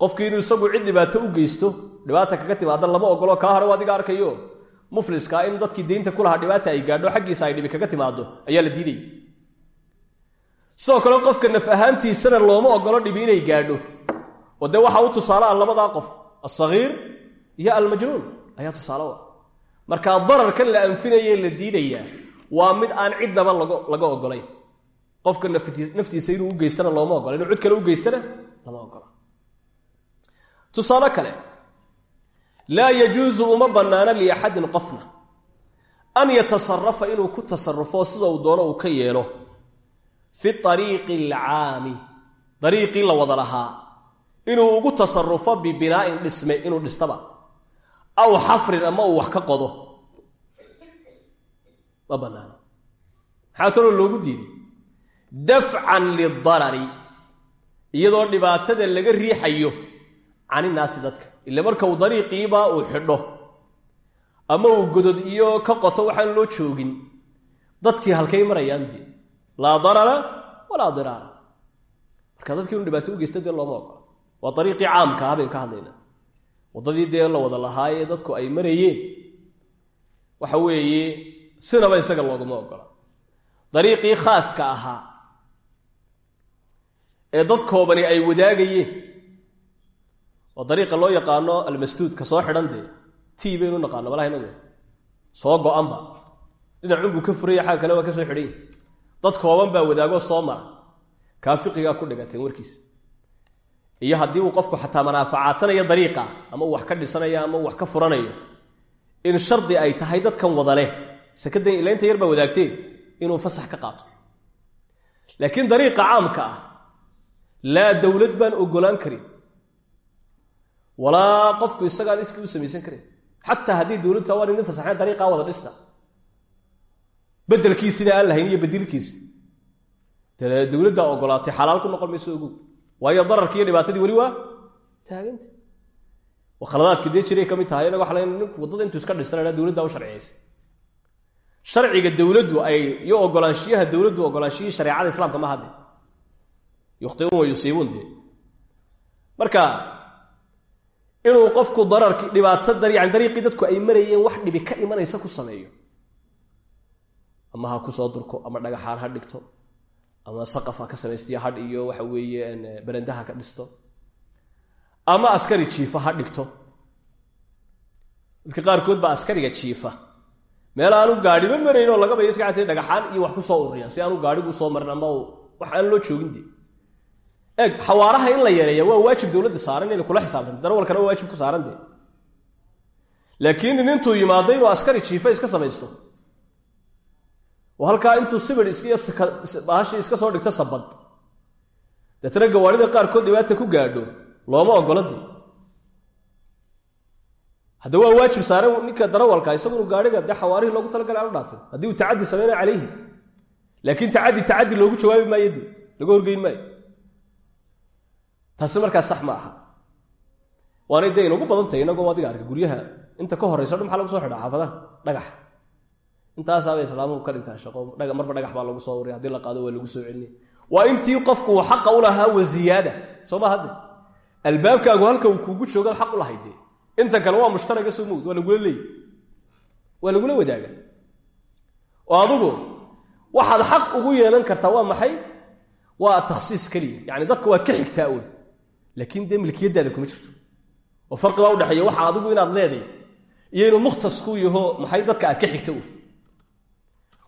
Qofkii inuu isagu cid dhibaato u geysto dhibaata kaga timaada lama ogolo kaa hore adiga arkayo. Mufliska in dadkii deynta ku lahaa dhibaata ay gaadho xaggiisa ay dhibi kaga timaado ayaa la diidaya sidoo kale qofka naf ahaantiisana looma ogolo dhibi inay gaadho. Oo dee waxaa u tusaalaha labadaa qof alsagiir iyo almajnuun ayaa tusaale u ah. Markaa dararkan la anfinaye la diidayaa waa mid aan ciddaba laga ogolayn qofka naftiisa inuu u geystana looma ogola inuu cid kale u geystana lama ogola tusaale kale laa yajuusu uma bannaano liaxadin qofna an yatasarafa inuu ku tasarufo sida uu doono uu ka yeelo fi ariiqi alcaami dariiqii la wada lahaa. Inuu ugu tasarufo bibinaa'in dhisme inuu dhistaba. Aw xafrin ama uu wax ka qodo. Ma bannaano. Maxaa kaloo loogu diiday? Dafcan lidarari iyadoo dhibaatada laga riixayo caninaasi dadka. Ila marka uu dariiqiiba uu xidho. Ama uu godod iyo ka qoto waxaan loo joogin. Dadkii halkay marayaan laa darara walaa diraara. Marka dadkii inu dhibaato u geysta dee looma ogola. Waa dariiqii caamka ah baynu ka hadlaynaa waddadii dee la wada lahaayee dadku ay marayeen. Waxa weeye sinaba isaga loogama ogola. Dariiqii khaaska ahaa ee dadkoobani ay wadaagayeen. Oo dariiqa loo yaqaano almasduudka soo xidhan dee. Ti baynu naqaano malaha inagu. Soo go-anba dhinacunbuu ka furaya xagga kale waa ka soo xidhanya dad kooban baa wadaagoo soo mara. Kaa fiqigaa ku dhigateen warkiisa iyo haddii uu qofku xataa manaafacaadsanaya dariiqa ama uu wax ka dhisanayo ama uu wax ka furanayo in shardi ay tahay dadkan wada leh sakadan ilaynta yar baa wadaagteen inuu fasax ka qaato. Laakiin dariiqa caamka ah laa dowlad baan ogolaan karin. Walaa qofku isagaan iskii u samaysan karin. Xataa haddii dowladta waa nin fasaxeen dariiqaa wada dhista bedelkiisina aan lahayn iyo bedilkiisi dee dowladdaa ogolaatay xalaal ku noqon mayso ogow. Waayo dararkii iyo dhibaatadii weli waa taaganta. Khaladaadka dee jiray ka tahay inaga waxa la ninku waddada intuu iska dhistan dha dowladda u sharciyaysa sharciga dowladdu ay iyo ogolaanshiyaha dowladdu ogolaanshiyihii shareecada islaamka ma hadde yukhtiuun wa yusiibuun dee. Marka inuu qofku dararki dhibaato yani dariiqii dadku ay marayeen wax dhibi ka imanaysa ku sameeyo ama ha ku soo durko ama dhagaxaan ha dhigto ama saqaf ha ka samaystiyo hadh iyo waxa weeye berendaha ka dhisto ama askari jiifa ha dhigto. Dadka qaarkood baa askariga jiifa. Meel aanu gaadhiba marayn oo lagaba iskacatay dhagaxaan iyo wax ku soo ururiyaan. Si aanu gaadhigu u soo marin ama wax aan loo joogin eeg xawaaraha in la yareeya waa waajib dowladda saaran inay kula xisaabtanta darawalkana waa waajib ku saaran de laakiin nin intuu inuu askari jiifa iska samaysto oo halkaa intuu sibir isbaashi iska soo dhigto sabad deetana gawaarida qaarkood dhibaata ku gaadho looma ogoladi hadda waa waajib saaran ninka darawalka isagunu gaadhiga dee xawaarihii loogu talagalay aanu dhaafin. Haddii uu tacadi samayna calayhi. Laakiin tacadi tacadi loogu jawaabi maayo de laga horgeyn maayo. Taasi markaa sax ma aha. Waanay dee inugu badan tahay inagoo adiga arka guryaha. Inta ka horaysa maxaa lagu soo xidhaa xaafadaha? Dhagax intaasaabay islaamuhu ka dhintaa shaqo. Marba dhagax baa lagu soo wariya. Hadii la qaado waa lagu soo celiniya waa intii qofku uu xaqa u lahaa wa ziyaada. Soo ma hadde albaabkaagu halka uu kuugu jooga xaq u lahayde inta kale waa mushtaraga soo mowd waa lagula leey waa lagula wadaaga. Oo adugu waxaad xaq ugu yeelan kartaa waa maxay? Waa takhsiis keliya. Yani dadka waad ka xigtaa un laakiin dee milkiyadaada kuma jirto. Oo farqi baa udhexeeya waxa adigu inaad leeday. Iyo inuu mukhtas ku yaho maxay dadka aad ka xigta un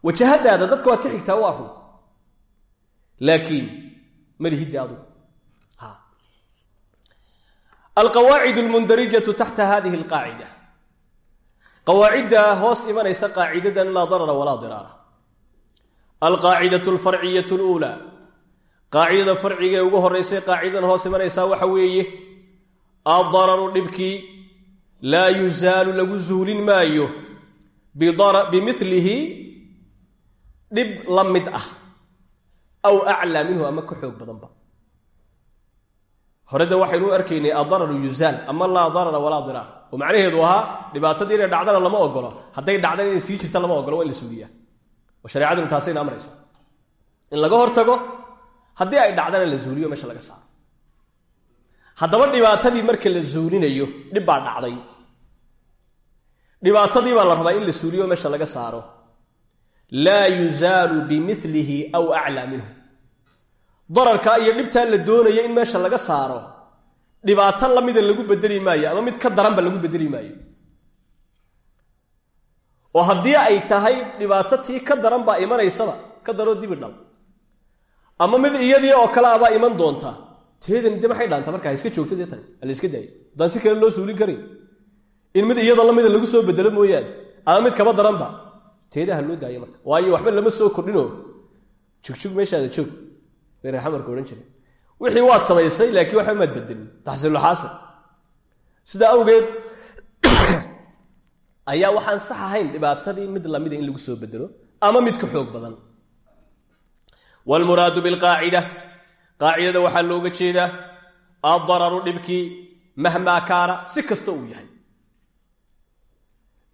wajahadaada dadka waad ka xigtaa waa run. Laakiin malihidde adugu alqawaacid almundarijatu taxta hadihi alqaacida. Qawaacidda hoos imanaysa qaacidadan laa darara walaa diraara. Alqaacidatu alfarciyatu luulaa qaacidada farciga ee ugu horeysay qaacidadan hoos imanaysaa waxa weeye addararu dhibkii laa yusaalu lagu zuulin maayo bimilihi dhib la mid ah aw aclaa minhu ama ka xoog badanba. Horeda waxaynu u arkaynay adararu yuzaal ama laa darara walaa diraar oo macnaheedu ahaa dhibaatadii inay dhacdana lama ogolo. Hadday dhacdana inay sii jirta lama ogolo waa in la suuliyaa oo shareecadunu taasayna amraysa in laga hortago haddii ay dhacdana la zuuliyo meesha laga saaro. Haddaba dhibaatadii marka la zuulinayo dhib baa dhacday. Dhibaatadii baa la rabaa in la suuliyo meesha laga saaro laa yuzaalu bimilihi aw aclaa minhu dararkaa iyo dhibtaa la doonaya in meesha laga saaro dhibaato lamida lagu bedeli maayo ama mid ka daranba lagu bedeli maayo oo haddii ay tahay dhibaato tii ka daran baa imanaysaba ka daroo dibi dhal ama mid iyadii oo kale abaa iman doonta teedan de maxay dhaanta markaa iska joogta dee tani ala iska daayo haddaan si kale loo suulin karin in mid iyadoo lamida lagu soo bedelo mooyaane ama mid kaba daranba teedaha loo daayo marka. Waayo waxba lama soo kordhinoo jugjug meeshaada joog bay reexamarka odhan jiray. Wixii waad samaysay laakiin waxba maad bedelin taxsiilulxaasil sidaa awgeed ayaa waxaan sax ahayn dhibaatadii mid lamida in lagu soo bedelo ama mid ka xoog badan. Waalmuraadu bilqaacida qaacidada waxaa looga jeedaa addararu dhibkii mahmaa kaana si kasta uu yahay.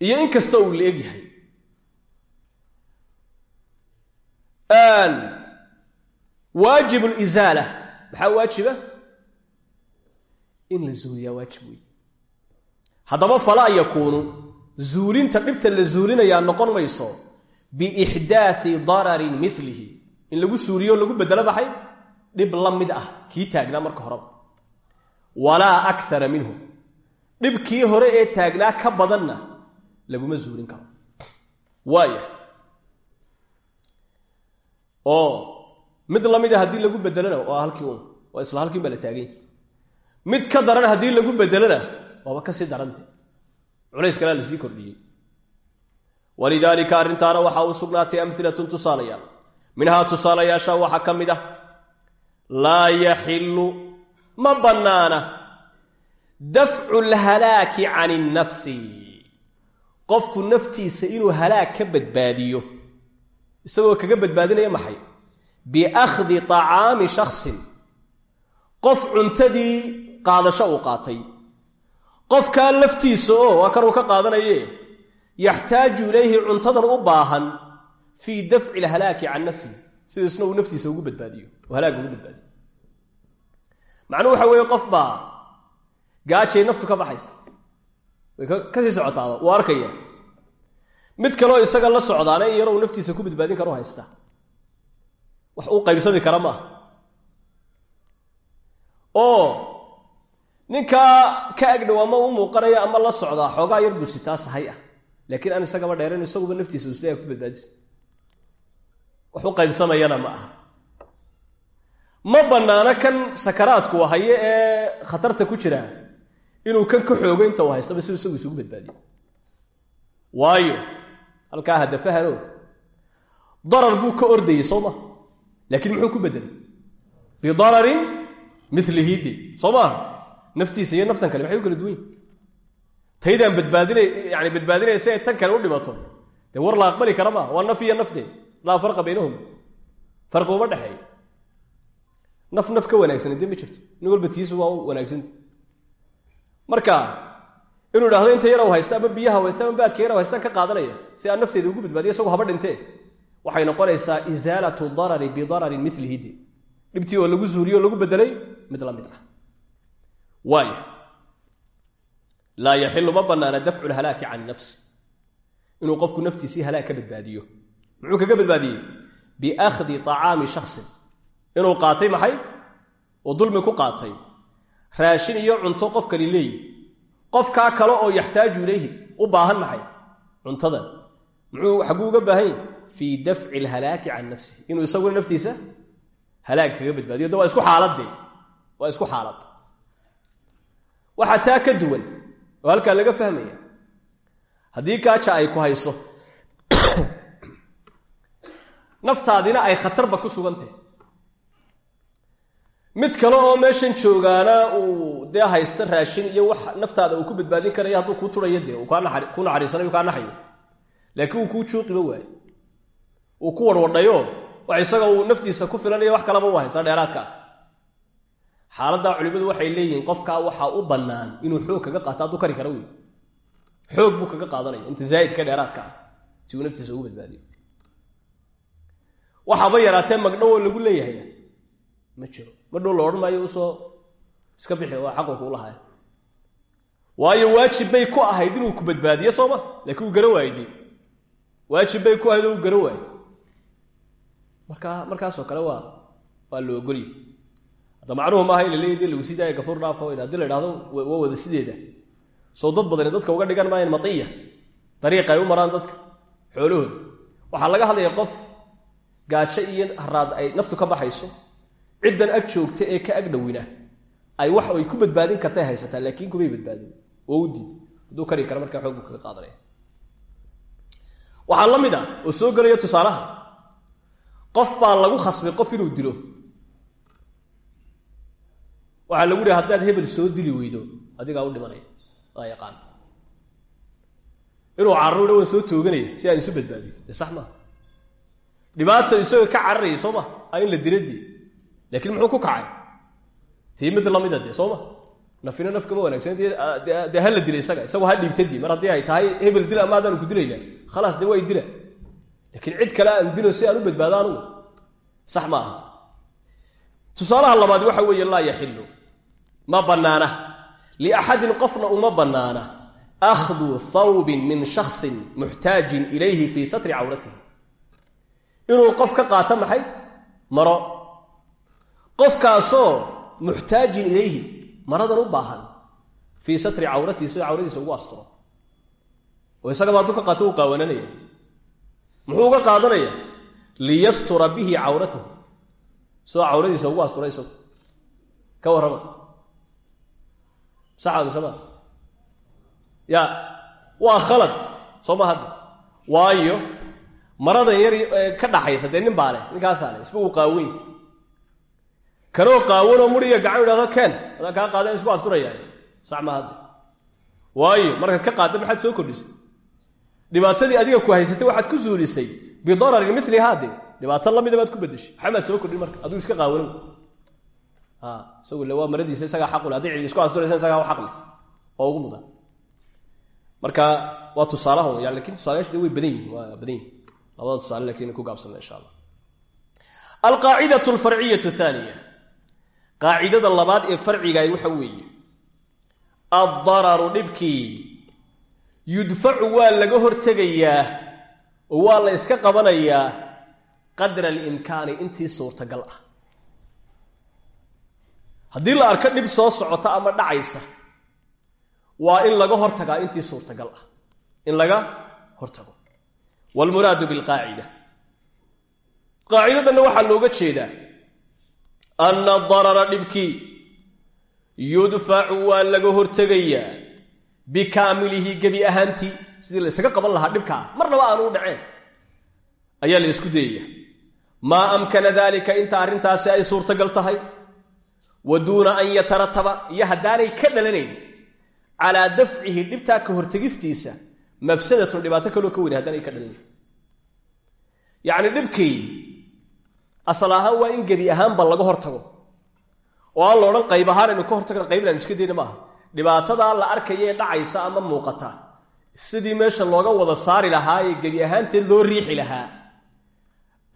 Iyo in kasta uu la eg yahay waajib lizaala maxaa waajiba? In la zuuliyaa waajib wey haddaba falaa yakuunu. Zuulinta dhibta la zuulinayaa noqon mayso biixdaai dararin milihi in lagu suuliyo lagu bedelo baxay dhib la mid ah. Kii taagnaa marka horeba walaa akara minhu. Dhibkii hore ee taagnaa ka badanna laguma zuulin karo. Waaya oo. Mid lamida haddii lagu bedelona waa halkii waa isla halkiin baa la taagany mid ka daran haddii lagu bedelona waaba ka sii darante culays kalea la sii kordhiyey. Walidaalika arrintaana waxaa u sugnaatay amhilatun tusaalayaal minhaa tusaalayaasha waxaa ka mid ah. Laa yaxillu ma bannaana. Dafcu lhalaaki can innafsi qofku naftiisa inuu halaag ka badbaadiyo isagoo kaga badbaadinaya maxay? Biakhdi طacaami shaksin qof cuntadii qaadasho uu qaatay. Qofkaa laftiisa oo waa kanuu ka qaadanaye yaxtaaju ilayhi cuntadan u baahan fii dafci ilhalaaki can nafsihi sidaisna uu naftiisa ugu badbaadiyo oo halaag ugu badbaadiyo. Macnuhu waxa weeye qof baa gaajay naftu ka baxaysa. Way ka sii socotaaba uu arkaya mid kaleo isaga la socdaana in yarou naftiisa ku badbaadin karo haysta. Wax uu qaybsami kara maaha oo ninkaa ka agdhow ama u muuqanaya ama la socdaa xoogaa yar buu sitaa sahay ah. Laakiin aan isagaba dheerayn isaguba naftiisa usleeya ku badbaadisa wax u qaybsamayana ma aha. Ma bannaano kan sakaraadku haye ee khatarta ku jira inuu kan ka xoogo inta uu haystaba si isagu isugu badbaadiyo. Waayo halkaa hadafahano darar buu ka ordayey soo ma laakiin muxuu ku bedelay bidararin milihi de soo maaha naftiisa iyo naftan kale maxay u kala duwan yihiin taydaan yani badbaadinaysa ay tan kale u dhimato dee war la aqbali kara maaha waa naf iyo nafde. Farqa baynahum. Farqi uma dhexeeyo naf naf ka wanaagsan dee ma jirto. Nin walba waa u marka inuu idhahdo inta yaraw haysta ama biyaha haysta ama baadka yaraw haystaan ka qaadanaya. Si aan nafteeda ugu badbaadiya isagoo haba dhintee. Waxay noqonaysaa isaalatu darari bidararin milihi de dhibtii oo lagu zuuliyo o lagu bedelay mid la mid ah. Waay laa yaxilu ma banaana dafcu lhalaaki can nafsi. Inuu qofku naftiisii halaag ka badbaadiyo. Muxuu kaga badbaadiyey? Biakhdi طacaami shaksin inuu qaatay maxay? Oo dulmi ku qaatay. Raashin iyo cunto qof kali leeyi qofkaa kale oo yaxtaaju ilayhi u baahan maxay cuntadan muxuu xagguu uga baahan yahy fii dafci alhalaaki can nafsihi. Inuu isaguna naftiisa halaag kaga badbaadiyo. De waa isku xaaladee waa isku xaalad. Waxaa taa ka duwan oo halkaa laga fahmaya haddii gaaja ay ku hayso naftaadina ay khatarba ku sugantahy mid kale oo meeshan joogaana uu dee haysta raashin iyo wax naftaada uu ku badbaadin karayo hadduu kuu turayo dee ku naxariisanayo kaa naxayo. Laakiin uu kuu juuqiba waayo uu ku warwadhayo wax isaga uu naftiisa ku filanayo wax kalaba u haysta dheeraadka ah. Xaaladdaa culimmadu waxay leeyihiin qofkaa waxaa u bannaan inuu xoog kaga qaato hadduu kari kara wey xoog buu kaga qaadanaya inta zaa'idka dheeraadka ah si uu naftiisa ugu badbaadiyo. Waxaaba yaraatee magdhowoo lagu leeyahayna? Ma jiro madhow la odhan maayo u soo iska bixi waa xaqu kuu lahaay waayo waajib bay ku ahayd inuu ku badbaadiyo sooma laakiin uu garan waayey dee waajib bay ku ahayd oo uu garan waayey. Markaa markaasoo kale waa waa la ogolya hadda macnuhu maaha in la leeya dii lagu sii daaya gafuur dhaafo haddii la idhahdo wada sideeda. Soo dad badani dadka uga dhigan maayan matiya dariiqa ay u maraan dadka xoolahooda waxaa laga hadlaya qof gaajo iyo haraad ay naftu ka baxayso ciddan ag joogta ee ka ag dhowina ay wax ay ku badbaadin kartay haysataa laakiin kumay badbaadin. Oo u diid. Hadduu kari kara markaa xoog kaga qaadanaya waxaa la mid ah oo soo gelaya tusaalaha. Qof baa lagu khasbay qof inuu dilo. Waxaa lagu yihi haddaad hebel soo dili weydo adigaa u dhimanaya. Aa yaqaan. Inuu carruudha waan soo tooganaya si aan isu badbaadiyo dee sax maaha. Dhibaata isagoo ka cararaya soo ma a in la diladii laakiin muxuu ku kacay tii mid lamida dee soo ma nafina naf kama wanaagsan dee ha la dila isaga isagoo ha dhiibtadii mar haddii ay tahay hebel dila ama adaanu ku dilaynaa khalaas dee waa dila laakiin cid kale aan dilo si aan u badbaado anugu sax ma aha tusaalaha labaad waxa weeye laa yaxilu ma bannaana liaxadin qofna uma bannaana akhdu thawbin min shaksin muxtaajin ilayhi fii satri cawratihi inuu qof ka qaato maxay maro qofkaasoo muxtaajin ilayhi maradan u baahan fii satri cawratihi sidoo cawradiisa ugu asturo. Oo isagaba hadduu ka qaato uu qaawananaya. Muxuu uga qaadanaya? Liyastura bihi cawratahu. Sidoo cawradiisa ugu astura isagu. Ka warrama. Saxa mise ma ya waa khalad. Soo ma hadda. Waayo maradan yar ka dhaxaysa dee nin baa leh ninkaasaa leh isba uu qaawany kanoo qaawanoo muriya gacan idhahdo keen. Adaan kaa qaadan isku asturaya sax ma hadda waayo markaad ka qaadda maxaad soo kordhisay? Dhibaatadii adiga ku haysatay waxaad ku suulisay bidararin milihaa de dhibaato lamida baad ku bedeshay maxamaad soo kordhin marka? Aduu iska qaawanow isagu le waa maradiisa isagaa xaqule hadday cid isku asturaysa isagaa xaqle oo ugu mudan. Marka waa tusaalaha yani laakiin tusaalayaashu de way badan yihiin waa badan yihiin labada tusaale laakiin ku gaabsana insha allah. Alqaacidatu thaaniya qaacidada labaad ee farcigaay waxa weeye. Addararu dhibkii yudfacu waa laga hortegayaa oo waa la iska qabanayaa qadra alimkaani intii suurtagal ah. Haddii la arko dhib soo socota ama dhacaysa waa in laga hortagaa intii suurtagal ah. In laga hortago. Waalmuraadu bilqaacida. Qaacidadanna waxaa looga jeedaa anna darara dhibkii yudfacu waa laga hortegayaa bikaamilihi gebi ahaantii sidii la ysaga qaban lahaa dhibkaa marnaba aanu u dhaceen. Ayaa la isku dayaya maa amkana daalika inta arrintaasi ay suurtagal tahay? Wa duuna an yatarataba iyo haddaanay ka dhalanayn calaa dafcihi dhibtaa ka hortegistiisa mafsadatun dhibaato kaloo ka weyni haddaanay ka dhalanayn. Yacni dhibkii asal ahaan waa in gebi ahaanba laga hortago. Oo aan la qayb ahaan aynu ka hortagna qaybna aynu iska dayna maaha dhibaatadaa la arkaya dhacaysa ama muuqata. Sidii meesha looga wada saari lahaa ee gebi ahaanteed loo riixi lahaa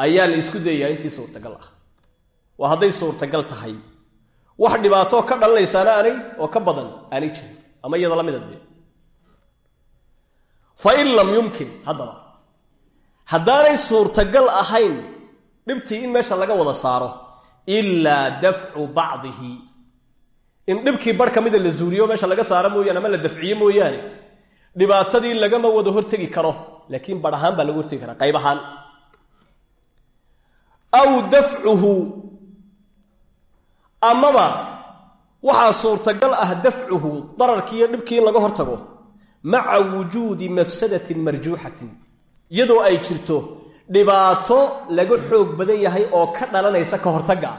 ayaa la isku dayayaa intii suurtagal ah. Waa hadday suurtagal tahay. Wax dhibaatoo ka dhalanaysaana aanay oo ka badan aanay jirin ama iyada la midad fa in lam yumkin haddaba haddaanay suurtagal ahayn dhibtii in meesha laga wada saaro ilaa dafcu bacdihi in dhibkii bar ka mida la zuuliyo meesha laga saaro mooyaane ama la dafciyo mooyaane dhibaatadii lagama wada hortegi karo laakiin bar ahaan baa laga hortegi karaa qayb ahaan. Aw dafcuhu amaba waxaa suurtagal ah dafcuhu dararkii iyo dhibkii in laga hortago maca wujuudi mafsadatin marjuuxatin iyadoo ay jirto dhibaato laga xoog badan yahay oo ka dhalanaysa ka hortagga. Ah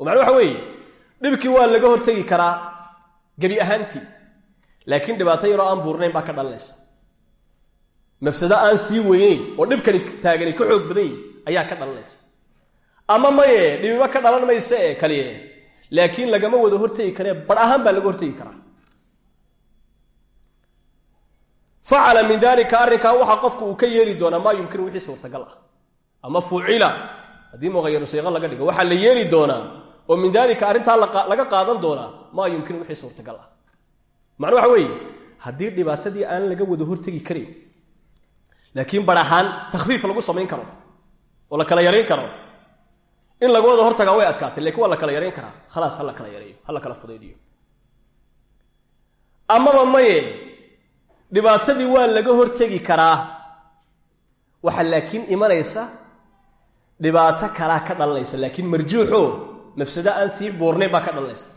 oo waxa weeye dhibkii waa laga hortegi karaa gebi ahaantii laakiin dhibaato yaroo aan buurnayn baa ka dhalanaysa. Mafsado aan sii weyneyn oo dhibkani taagani ka xoog badan yihiin ayaa ka dhalanaysa. Ama maye dhibiba ka dhalan mayse ee kaliye laakiin lagama wada hortegi karee bar ahaan baa laga hortegi karaa facala min dalika arrinkaa waxaa qofku uu ka yeeli doonaa maa yumkinu wixii suurtagal ah ama fucila haddii muqayaru siiqo laga dhigo waxaa la yeeli doonaa oo min dalika arrintaa laga qaadan doonaa maa yumkinu wixii suurtagal ah macnuu waxa weeye haddii dhibaatadii aan laga wada hortegi karin laakiin bar ahaan lagu samayn karo oo la kala yarayn karo in laga wada hortagaa way adkaatay lakiin waa la kala yarayn karaa khalaas ha la kala yareeyo ha la kala fudaydiyo amaba maye dhibaatadii waa laga hortegi karaa. Waxaa laakiin imanaysa dhibaato kalaa ka dhalanaysa. Laakiin marjuuxo mafsado aan sii buurnayn baa ka dhalanaysa.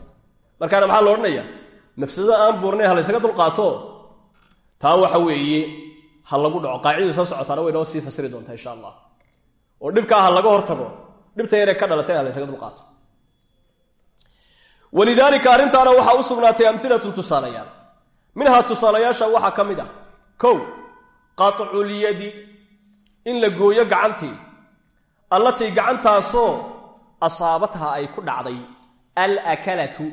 Markaana maxaa la odhanaya mafsado aan buurnayn ha laysaga dulqaato. Taa waxa weeye ha lagu dhaco. Qaacidada soo socotaana way noo sii fasiri doontaa insha allah. Oo dhibkaa ha laga hortago dhibta yaree ka dhalatay ha laysaga dulqaato. Walidaalika arrintaana waxaa u sugnaatay amhilatun tusaalayaal minhaa tusaalayaasha waxaa ka mid ah. Kow qaطculyadi in la gooyo gacantii allatii gacantaasoo asaabatha ay ku dhacday. Alakalatu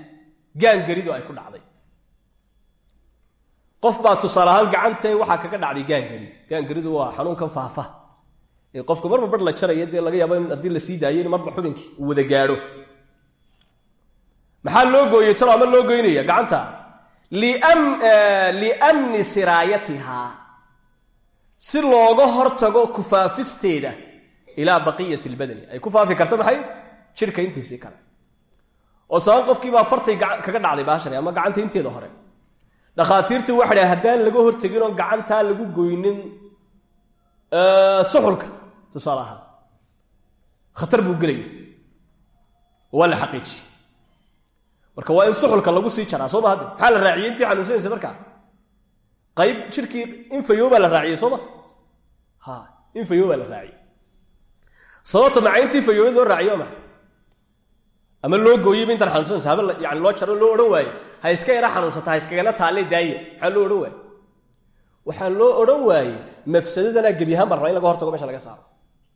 gaangaridu ay ku dhacday. Qof baa tusaale ahaan gacantee waxaa kaga dhacday gaangari gaangaridu waa xanuunkan faafa. Ee qofka marba bar la jaraya dee laga yaabo in haddii la sii daayo in marba xubinkii uu wada gaadho. Maxaa loo liamni siraayatihaa si looga hortago kufaafisteeda ilaa baqiyati lbadani ay ku faafi karto maxay? Jidhka intiisii kale. Oo tabaan qofkiibaa fartay kaga dhacday baashani ama gacanta inteeda hore. Dhakhaatiirtu waxa dhaha haddaan laga hortegin oo gacantaa lagu goynin suxulka tusaale ahaan. Khatar buu gelaya. Waa la xaqiijiye marka waa in suxulka lagu sii jaraa soo ma hadde maxaa la raaciyey intii xanuunsanaysa qayb jirkii in fayoobaa la raaciyey sooma ha in fayoobaa la raaciyey sababta maca intii fayoobad loo raaciyo waa maxay ama loo gooyeyba intaan xanuunsanaysa haba yani loo jaro loo odhan waaye? Ha iska yara xanuunsata ha iskagana taalle daaye. Maxaa loo odhan waaye? Waxaa loo odhan waaye mafsadadana gebi ahaan baa rabaa in laga hortago meesha laga saaro.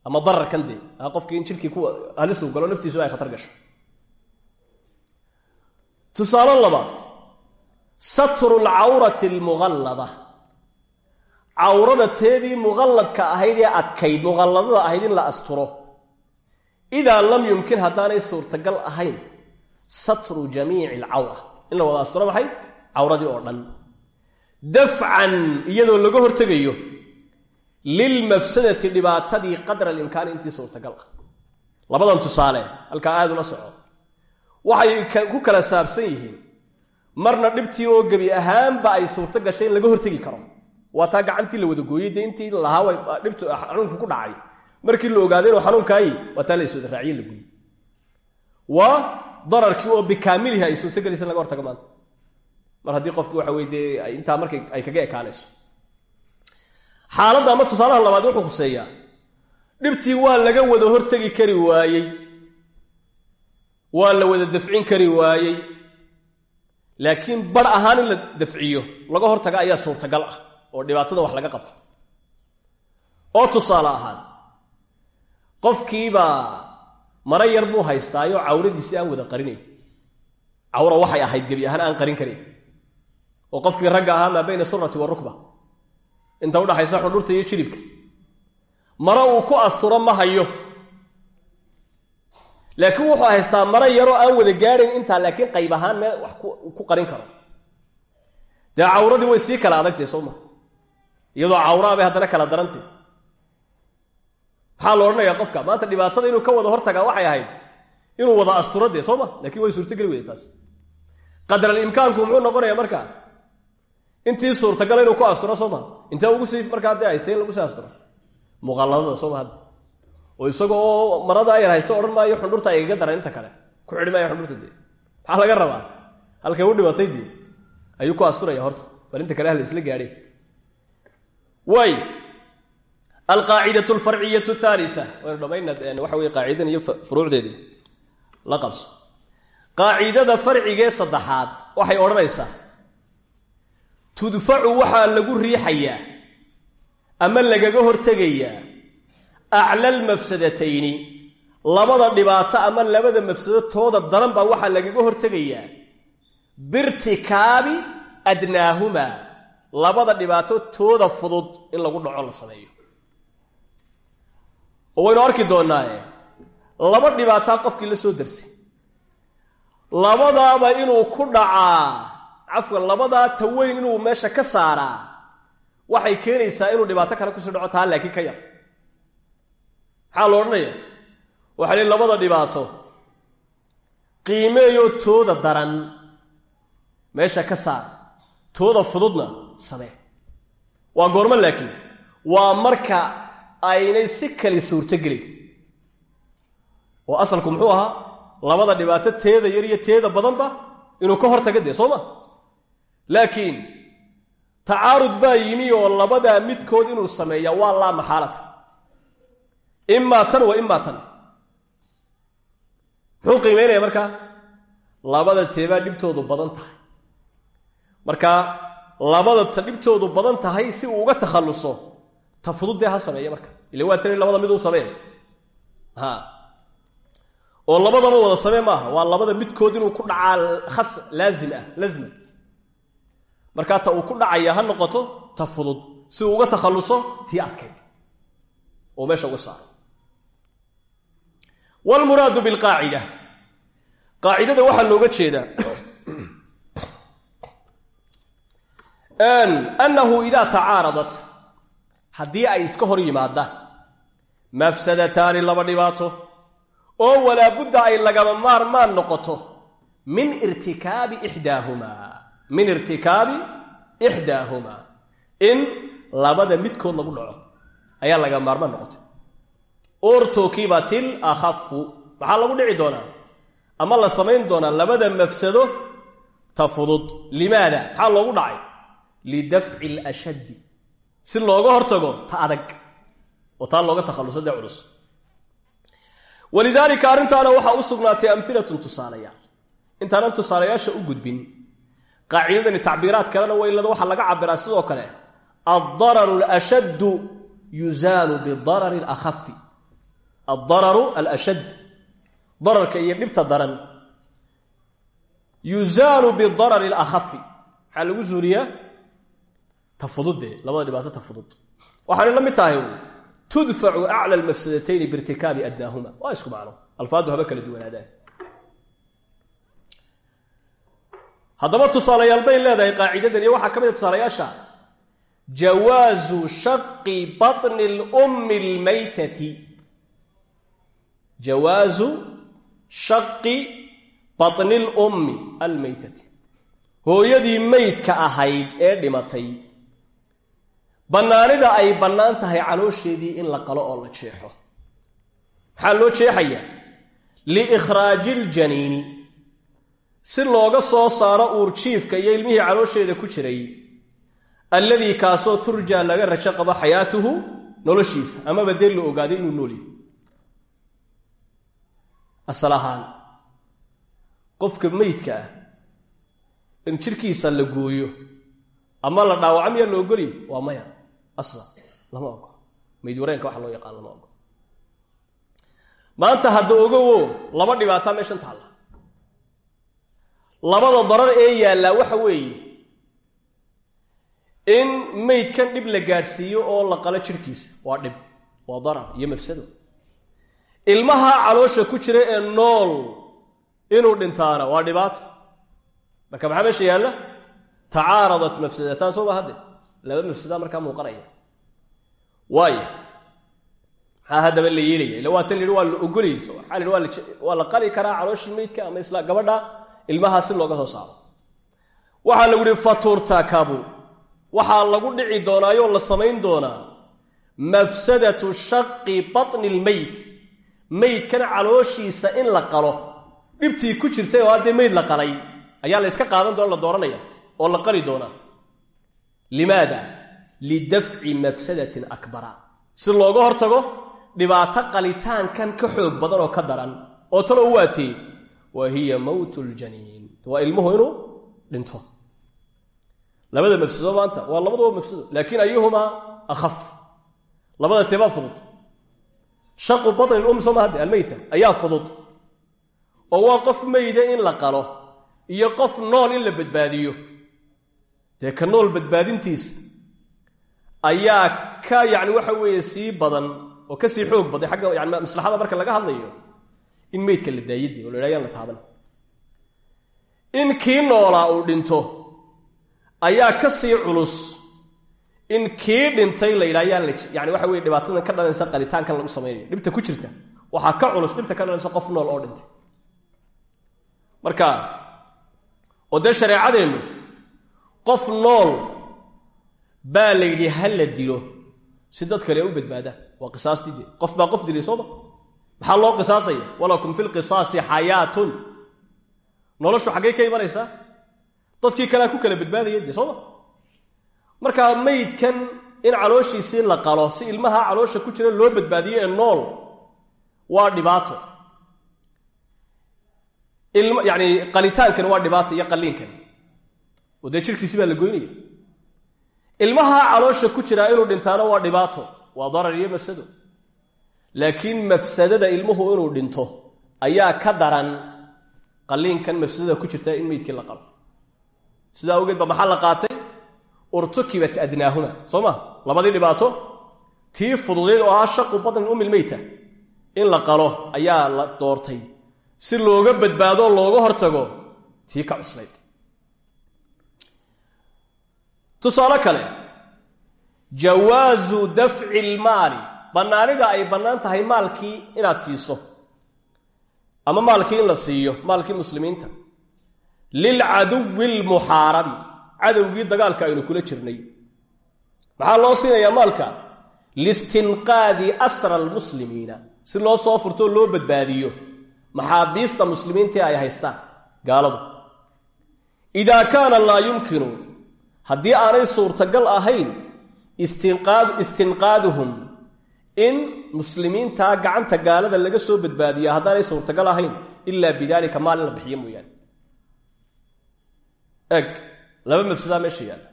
Ama dararkan dee qofkii in jirkii ku halisuu galo naftiisu ay khatar gasho tusaale labaad satru lcawrati almuqallada cawrada teedii muqalladka ahayd ee adkayd muqalladada ahayd in la asturo. Idaa lam yumkin haddaanay suurtagal ahayn satru jamiici alcawra. In la wada asturo maxay? Cawradii oo dhan. Dafcan iyadoo laga hortegayo lilmafsadati dhibaatadii qadra alimkaani intii suurtagal ah. Labadan tusaale halkaa aada ula soco waxay ku kala saabsan yihiin marna dhibtii oo gebi ahaanba ay suurto gashay in laga hortegi karo. Waa taa gacantii la wada gooyey dee intii lahaa dhibtu xanuunku ku dhacay. Markii la ogaaday inuu xanuunkaayi waa taa la iswada raaciye la gooyey waa dararkii oo bikaamilihi ay suurtogelaysa in laga hortago maanta. Mar haddii qofki waxa weye dee intaa markay ay kaga ekaanayso. Xaaladda ama tusaalaha labaad wuxuu khuseeyaa dhibtii waa laga wada hortegi kari waayey waa la wada dafcin kari waayey. Laakiin bar ahaan in la dafciyo laga hortaga ayaa suurtagal ah oo dhibaatada wax laga qabto. Oo tusaale ahaan qofkiibaa mara yar buu haystaayoo cawradiisii aan wada qarinayn cawra waxay ahayd gebi ahaan aan qarin karin. Oo qofkii ragga ahaa maa bayna surati warukba inta udhaxaysa xudhurta iyo jilibka. Maro uu ku asturo ma hayo laakiin wuxuu haystaa maro yaroo aan wada gaadhayn intaa laakiin qayb ahaan mee wax ku qarin karo. Dee cawradii way sii kala adagtay soo ma? Iyadoo cawraa bay haddana kala darantay. Maxaa la odhanayaa qofka maanta dhibaatada inuu ka wada hortagaa waxay ahayd inuu wada asturo dee soo ma? Lakiin way suurtogeli weyday taas. Qadral-imkaanku muxuu noqonayaa markaa intii suurtagal inuu ku asturo soo ma? Intee ugu sii markaa dee haystay in lagu sii asturo. Muqalladada soo ma hadda oo isaga oo marada ayar haysto odhan maayo xundhurta aygaga daran inta kale. Ku xidhi maayo xundhurta dee. Maxaa laga rabaa? Halkay u dhibatay dee. Ayuu ku asturaya horta. Bal inta kale ahla isla gaadheen waay alqaacidatu alfarciyatu athalitha waynu dhammayna waxa weye qaacidadan iyo furuucdeedii la qabso. Qaacidada farcigee saddexaad waxay odhanaysaa. Tudfacu waxaa lagu riixayaa ama lagaga hortegayaa acla almafsadatayni labada dhibaato ama labada mafsado tooda daran baa waxaa lagaga hortegayaa biirtikaabi adnaahumaa labada dhibaato tooda fudud in lagu dhaco la sameeyo oo waynu arki doonnaaye laba dhibaataa qofkii la soo darsay labadaaba inuu ku dhacaa cafwan labadaa taweyn inuu meesha ka saaraa waxay keenaysaa inuu dhibaato kale ku sii dhaco taa laakiin ka yar maxaa la odhanaya waxaa lihi labada dhibaato qiimeeyoo tooda daran meesha ka saar tooda fududna samee waa goormo laakiin waa marka aynay si kale suurtogelin oo asalku muxuu ahaa labada dhibaato teeda yar iyo teeda badanba inuu ka hortaga dee soo ma? Laakiin tacaarud baa yimi oo labadaa midkood inuu sameeyaa waa laa maxaalata imaa tan wa imaa tan. Muxuu qiimeynaya markaa labada teebaa dhibtoodu badan tahay. Marka labada ta dhibtoodu badan tahay si uu uga takhalluso ta fudud dee ha sameeya marka. Ila waa tan labada mid uu samee ha. Oo labadaba wada samee maaha waa labada midkood inuu ku dhacaa khas laazim ah lazma markaa ta uu ku dhacaya ha noqoto ta fudud si uu uga takhalluso tii adkayd oo meesha uga saaro wlmuraadu bilqaacida qaacidada waxaa looga jeedaa annahu idaa tacaaradat haddii ay iska hor yimaadaan mafsadataani laba dhibaato oo walaabudda ay lagama maarmaan noqoto min irtikaabi ixdaahumaa. Min irtikaabi ixdaahumaa. In labada midkood lagu dhaco ayaa lagama maarmaan noqotay ortokibatil akhafu maxaa lagu dhici doonaa ama la samayn doonaa labada mafsado ta fudud. Limaada? Maxaa loogu dhacay? Lidafci alashaddi. Si looga hortago ta adag. Oo taa looga takhalluso dee culus. Walidaalika arrintaana waxaa u sugnaatay amhilatun tusaalayaal intaanan tusaalayaasha u gudbin. Qaacidadani tacbiiraad kalena waylada waxaa laga cabiraa sidoo kale addararu alashaddu yuzaalu bidarari alakhafi addararu alashad dararka iyo dhibta daran yuzaalu bidarari alakhafi maxaa lagu zuuliyaa ta fududee labada dhibaato ta fudud waxaanay la mid tahay tudfacu acla almafsadatayni biirtikaabi adnaahuma waa isku macno alfaadu haba kala duwanaadaan haddaba tusaalayaal bay leedahay qaacidadan iyo waxaa ka mid a tusaalayaasha jawaazu shaqi baطni jawaazu shaqi baطni lummi almaytati. Hooyadii maydka ahayd ee dhimatay. Bannaanida ay bannaan tahay caloosheedii in la qalo oo la jeexo. Maxaa loo jeexayaa liikhraaji iljaniini si looga soo saaro uurjiifka iyo ilmihii caloosheeda ku jiray alladii kaasoo turjaa laga rajo qabo xayaatuhu noloshiisa amaba dee la ogaaday inuu nool yahay asal ahaan qofka meydka ah in jirkiisa la gooyo ama la dhaawaco miyaa la ogolya waa maya. Asla lama ogolo mayd wareenka waxa loo yaqaan lama ogolo maanta hadda ogowo laba dhibaataa meeshan taalla. Labada darar ee yaallaa waxa weeye in maydkan dhib la gaadhsiiyo oo la qalo jirhkiisa waa dhib waa darar iyo mafsado ilmaha caloosha ku jira ee nool inuu dhintaana waa dhibaato marka maxaa meesha yaalla? Tacaaradat mafsadataan soo ma hadde laba mafsadaa markaa muuqanaya waaya maxaa haddaba la yeelaya? Illa waa tan la yidhi waa la ogolayy waxaa la yidhi waa la qali karaa calooshii maydka ama isla gabadha ilmahaa si looga soo saaro. Waxaa lagu yihi faturtakabu waxaa lagu dhici doonaayoo la samayn doonaa mafsadatu shaqi baطni lmeyd meydkan calooshiisa in la qalo. Dhibtii ku jirtay oo haddee meyd la qalay ayaa la yska qaadan doona la dooranaya oo la qali doonaa limaada? Lidafci mafsadatin akbara. Si looga hortago dhibaato qalitaankan ka xoog badan oo ka daran oo talo u waatee wa hiya mowt ljaniin waa ilmuhu inuu dhinto. Labada mafsado maanta waa labaduba mafsado laakiin ayuhumaa akhaf. Labada teebaa fudud shaqu baطni lum soo ma hadde almeyta ayaa fudud. Oo waa qof meyda in la qalo iyo qof nool in la badbaadiyo. Dee ka nool badbaadintiisa ayaa ka yacni waxa weeye sii badan oo ka sii xoog badan xagga yani maslaxada marka laga hadlayo in meydka la daayade oo la yidhaha yaan la taaban. In kii noolaa uu dhinto ayaa ka sii culus in kii dhintay la yidhaha la yani waxa weye dhibaatadan ka dhalanaysa qalitaankan lagu samaynayo. Dhibta ku jirta. Waxaa ka culus dhibta ka dhalanaysa qof nool oo dhintay. Marka oo dee shareecadeennu qof nool baa la yidhi ha la dilo. Si dad kale u badbaadaan waa qisaastii qof baa qof dilay sooma maxaa loo qisaasaya walakum fi lqisaasi xayaatun. Noloshu xaggay ka imanaysaa? Dadkii kalea ku kala badbaadaya dee sooma markaa maydkan in calooshiisii la qalo si ilmaha caloosha ku jira loo badbaadiyo ee nool waa dhibaato. Yani qalitaankani waa dhibaato iyo qalliinkani oo dee jirkiisi baa la goynaya ilmaha caloosha ku jiraa inuu dhintaano waa dhibaato waa darar iyo mafsado. Laakiin mafsadada ilmuhu inuu dhinto ayaa ka daran qalliinkan mafsadada ku jirta in meydkii la qalo. Sidaa awgeed ba maxaa la qaatay urtukibat adnaahuna. Soo ma? Labadii dhibaato? Tii fududeed oo ahaa shaqu batni ummi lmeyta in la qalo ayaa la doortay. Si looga badbaado looga hortago tii ka cuslayd. Tusaale kale jawaazu dafci ilmaali bannaanida ay bannaan tahay maalkii inaad siiso. Ama maalkii in la siiyo maalkii muslimiinta. Lilcaduwi lmuxaarabi cadowgii dagaalka aynu kula jirnay. Maxaa loo siinayaa maalka? Listinqaadi asra almuslimiina. Si loo soo furtoo loo badbaadiyo. Maxaabiista muslimiintii ay haystaan. Gaaladu. Idaa kaana laa yumkinu haddii aanay suurtagal ahayn istinqaaduhum in muslimiintaa gacanta gaalada laga soo badbaadiya haddaanay suurtagal ahayn ilaa bidaalika maal in la bixiyo mooyaane laba mafsadaa meesha yaalla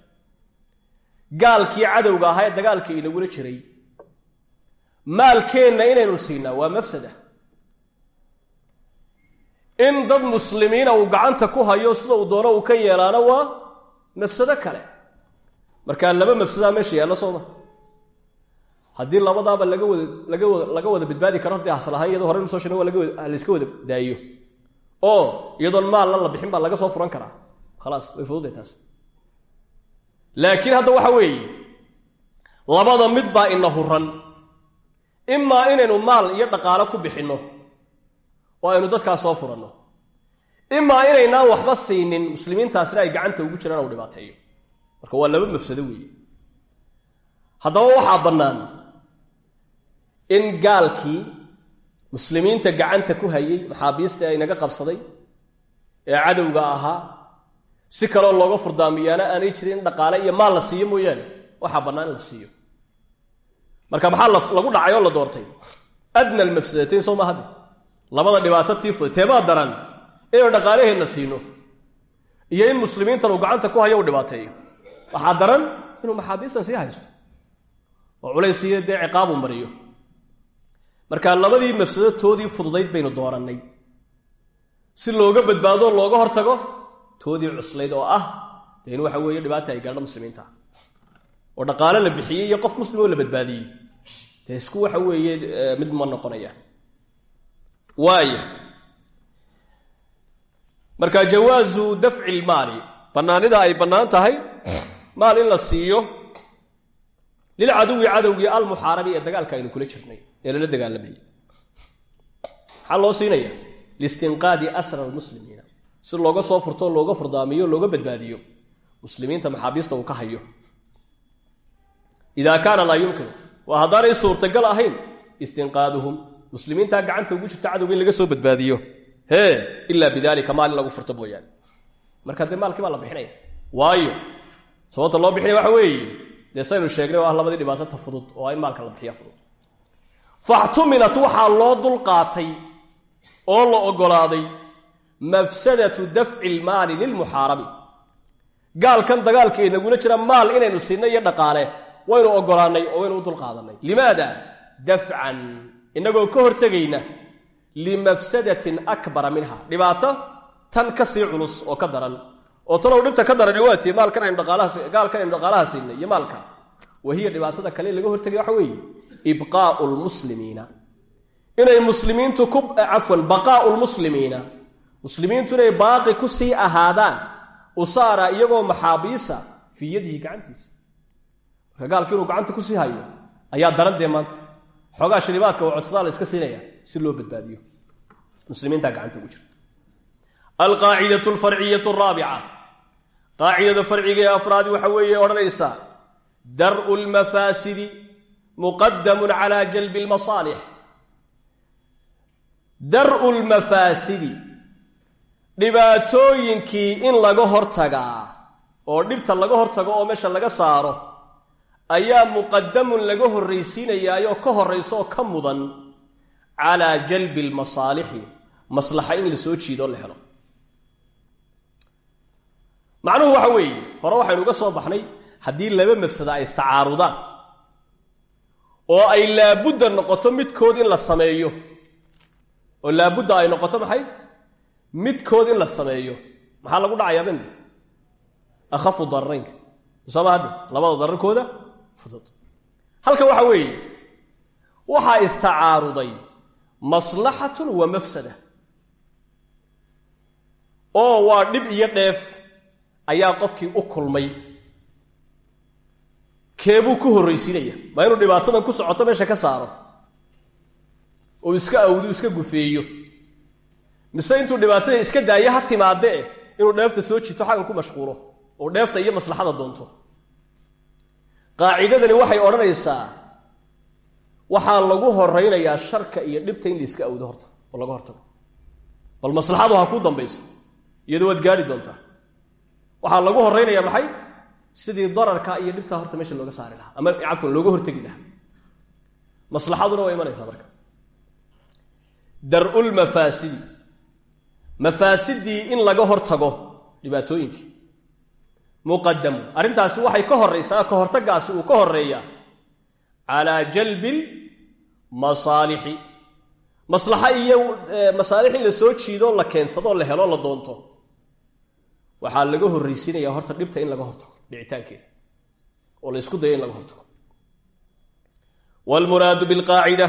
gaalkii cadowga ahaa ee dagaalka inagula jiray. Maalkeenna inaynu siinaa waa mafsada. In dad muslimiina uu gacanta ku hayo sida uu doono uu ka yeelaana waa mafsado kale. Markaa laba mafsadaa meesha yaallo sooma haddii labadaaba laga wada laga laga wada badbaadi karo haddii hasal ahaan iyadoo horey nusoo sheegna waa laga wada layska wada daayiyo oo iyadoon maalna la bixin baa laga soo furan karaa khalaas way fududay laakiin hadda waxa weeye labada mid baa ina huran imaa inaynu maal iyo dhaqaalo ku bixinno oo aynu dadkaas soo furanno. Imaa inaynaan waxba siinin muslimiintaasina ay gacanta ugu jiraan u dhibaateeyo. Marka waa laba mafsado weeye. Haddaba waxaa bannaan in gaalkii muslimiinta gacanta ku hayay maxaabiista ay naga qabsaday ee cadowga ahaa si kaloo looga furdaamiyaana aanay jirin in dhaqaale iyo maal la siiyo mooyaane waxaa bannaan in la siiyo. Marka maxaa lagu dhacay oo la doortay? Adna almafsadatayn soo mahade labada dhibaato tii fud teebaa daran inaynu dhaqaalaheenna siino iyo in muslimiintan uu gacanta ku hayo u dhibaateeyo waxaa daran inuu maxaabiistan sii haysto oo culays iyo dee ciqaabuu mariyo. Marka labadii mafsado toodii fududayd baynu doorannay. Si looga badbaado looga hortago toodii cuslayd oo ah dee in waxa weeye dhibaata ay gaadho muslimiinta. Oo dhaqaale la bixiyey iyo qof muslim oo la badbaadiyey. Dee waxa weeye mid ma noqonaya. Waaya marka jawaazu dafci lmaali bannaanida ay bannaan tahay maal in la siiyo lilcaduwi cadowgii almuxaarabi ee dagaalka aynu kula jirnay ee lala dagaalamayay maxaa loo siinaya liistinqaadi asra almuslimiina si looga soo furto looga furdaamiyo looga badbaadiyo. Muslimiinta maxaabiista uu ka hayo. Idaa kaana laa yumkinu waa haddaanay suurtagal ahayn istinqaaduhum. Muslimiintaa gacanta ugu jirta cadowga in laga soo badbaadiyo. Hee ilaa bidalika maal lagu furto mooyaane marka dee maalkii baa la bixinaya. Waayo sababta loo bixinaya waxa weeye dee saynu sheegnay oo ah labadii dhibaato ta fudud oo ah maalka la bixiya fudud. Faxtumilat waxaa loo dulqaatay oo la oggolaaday mafsadatu dafci lmaali lilmuxaarabi gaalkan dagaalka inagula jira maal inaynu siinno iyo dhaqaale waynu oggolaannay oo waynu u dulqaadanay. Limaada? Dafcan innagoo ka hortegayna limafsadatin akbara minha. Dhibaato? Tan ka sii culus oo ka daran. Oo talow dhibta ka daran waati maalkan aynu dhaqaalahagaalkan aynu dhaqaalaha siinay iyo maalka. Wahiya dhibaatada kale laga hortegay waxa weeye ibqaau lmuslimiina inay muslimiintu ku cafwan baqaau lmuslimiina muslimiintu inay baaqi ku sii ahaadaan. Usaara iyagoo maxaabiisa fii yadihi gacantiisa. Marka gaalka inuu gacanta ku sii hayo ayaa daran dee maanta. Xoogaa shilibaadka la iska siinaya si loo badbaadiyo. Muslimiintaa gacanta ugu jirta. Alqaacidatu alfarciyatu araabica qaacidada farciga ee afraadi waxa weeye odhanaysaa dar'u lmafaasidi muqadamun cala jalbi lmasaalix dar'u lmafaasidi dhibaatooyinkii in laga hortagaa oo dhibta laga hortago oo meesha laga saaro ayaa muqadamun laga horraysiinayaayoo ka horraysa oo ka mudan calaa jalbi lmasaalixi maslaxa in la soo jiidoo la helo. Macnuhu waxa weeye hore waxaynu uga soo baxnay haddii laba mafsada ay istacaarudaan oo ay laabudda noqoto midkood in la sameeyo. Oo laabudda ay noqoto maxay midkood in la sameeyo. Maxaa lagu dhacayaa ben akhafu dararaynka sooma hadde labada dararkooda fudud. Halkan waxa weeye waxaa istacaaruday maslaxatun wa mafsada oo waa dhib iyo dheef ayaa qofkii u kulmay. Keebuu ku horraysiinaya maa inuu dhibaatadan ku socoto meesha ka saaro. Oo iska awdu iska gufeeyo mise intuu dhibaatada iska daayo ha timaadee inuu dheefta soo jito xaggan ku mashquulo oo dheefta iyo maslaxada doonto. Qaacidadani waxay odhanaysaa waxaa lagu horaynayaa sharka iyo dhibta in la iska awdo horta oo laga hortago. Bal maslaxadu ha ku dambayso iyadoo waad gaadhi doontaa. Waxaa lagu horaynayaa maxay? Sidii dararka iyo dhibtaa horta meesha looga saari lahaa ama cafwan looga hortegi lahaa. Maslaxaduna waa imanaysaa marka. Dar'ulmafaasidi mafaasidii in laga hortago dhibaatooyinkii muqadamu arrintaasi waxay ka horraysaa ka hortagaasi uu ka horreeyaa calaa jalbi lmasaalixi maslaxa iyo masaalix in la soo jiido la keensado la helo la doonto. Waxaa laga horraysiinaya horta dhibta in laga hortago dhicitaankeeda oo la isku dayo in laga hortago wlmuraadu bilqaacida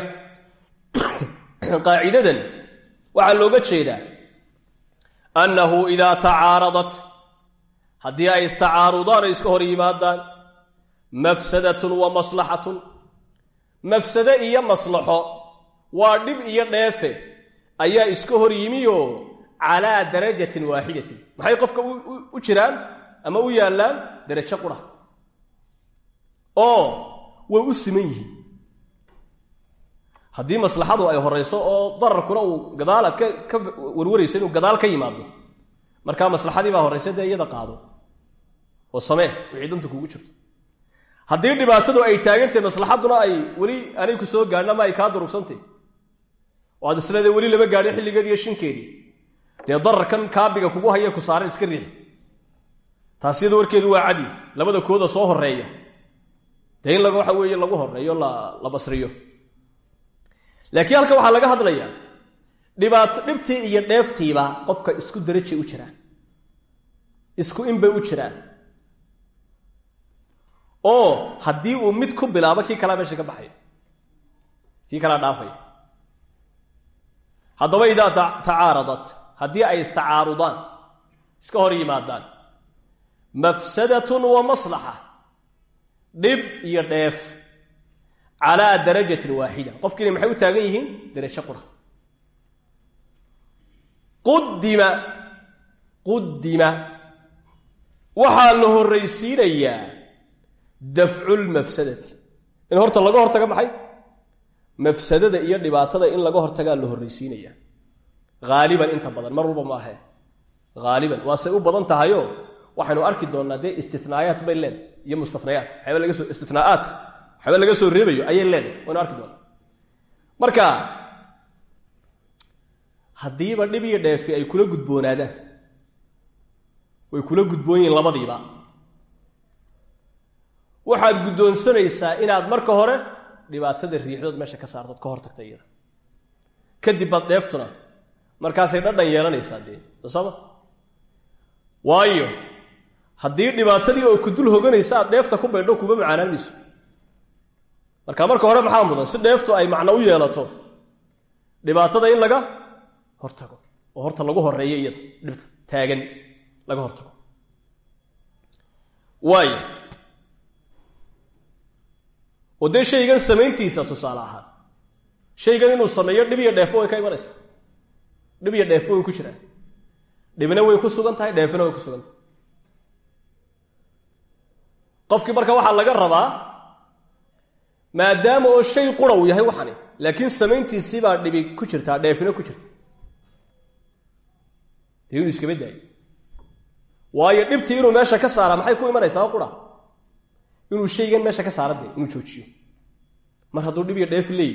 qaacidadan waxaa looga jeedaa annahu idaa tacaaradat haddii ay istacaarudaan iska hor yimaadaan mafsadatun wa maslaxatun mafsado iyo maslaxo waa dhib iyo dheefe ayaa iska hor yimioo calaa darajatin waaxidatin. Maxay qofka u jiraan ama u yaallaan? Darajo qura. Oo way u siman yihiin haddii maslaxadu ay horayso oo dararkuna uu gadaal aad ka warwarayso inuu gadaal ka yimaado markaa maslaxadii baa horraysa dee iyada qaado. Oo samee wixii danta kugu jirto. Haddii dhibaatadu ay taagantahay maslaxaduna ay weli anay ku soo gaadhin ama ay kaa durugsantahy oo aad isleedahay weli lama gaadhin xilligeediiyo shinkeedii dee dararkan kaabiga kugu haya ku saaran iska riixi. Taas iyada warkeedu waa cadi labada kooda soo horreeya dee in waxa weeye lagu horeeyo la basriyo laakiin halkan waxaa laga hadlayaa dhibaato dhibtii iyo dheeftiiba qofka isku darajay u jiraan. Isku inbay u jiraan. Oo haddii uu mid ku bilaabo kii kalaa meesha ka baxaya kii kalaa dhaafaya haddaba idaa tacaaradat haddii ay istacaarudaan iska hor yimaadaan. Mafsadatun wa maslaxa dhib iyo dheef calaa darajatin waaxida qofkiina maxay u taagan yihiin darajo qura qudima qudima waxaa la horraysiinayaa dafcu lmafsadati in horta laga hortaga maxay mafsadada iyo dhibaatada in laga hortagaa la horraysiinayaa haaliban inta badan mar walba maahe haaliban waasay u badan tahayo waxaynu arki doonnaa dee istinaayaat bay leedahay iyo mustanayaat waxyaaba laga soo istinaaat waxyaaba laga soo reebayo ayay leedahay. Waynu arki doonnaa marka haddiiba dhib iyo dheefi ay kula gudboonaadaan. Way kula gudboon yihiin labadiiba. Waxaad guddoonsanaysaa inaad marka hore dhibaatada riixdood meesha ka saartood ka hor tagta iyada. Kadib baad dheeftuna markaasay dhadhan yeelanaysaa dee. Soosama waayo haddii dhibaatadii oo ku dul hoganaysa aad dheefta ku baydho kuba macaanaan mayso marka marka hore maxaa mudan? Si dheeftu ay macno u yeelato dhibaatada in laga hortago oo horta lagu horeeyo iyada dhibta taagan laga hortago. Waaya oo dee shaygan samayntiisa tusaale ahaan shaygan inuu sameeyo dhib iyo dheefo way ka imanaysaa. Dhib iyo dheefo way ku jiraan. Dhibna way ku sugan tahay dheefina way ku sugan tahay. Qofkii marka waxaa laga rabaa maadaama oo shay qura uu yahay waxani laakiin samayntiisibaa dhibi ku jirtaa dheefina ku jirta. Dee inuu iskaba daayo waayo dhibtii inuu meesha ka saara maxay ku imanaysaa qura? Inuu shaygan meesha ka saara dee inuu joojiyo. Mar hadduu dhib dheef leey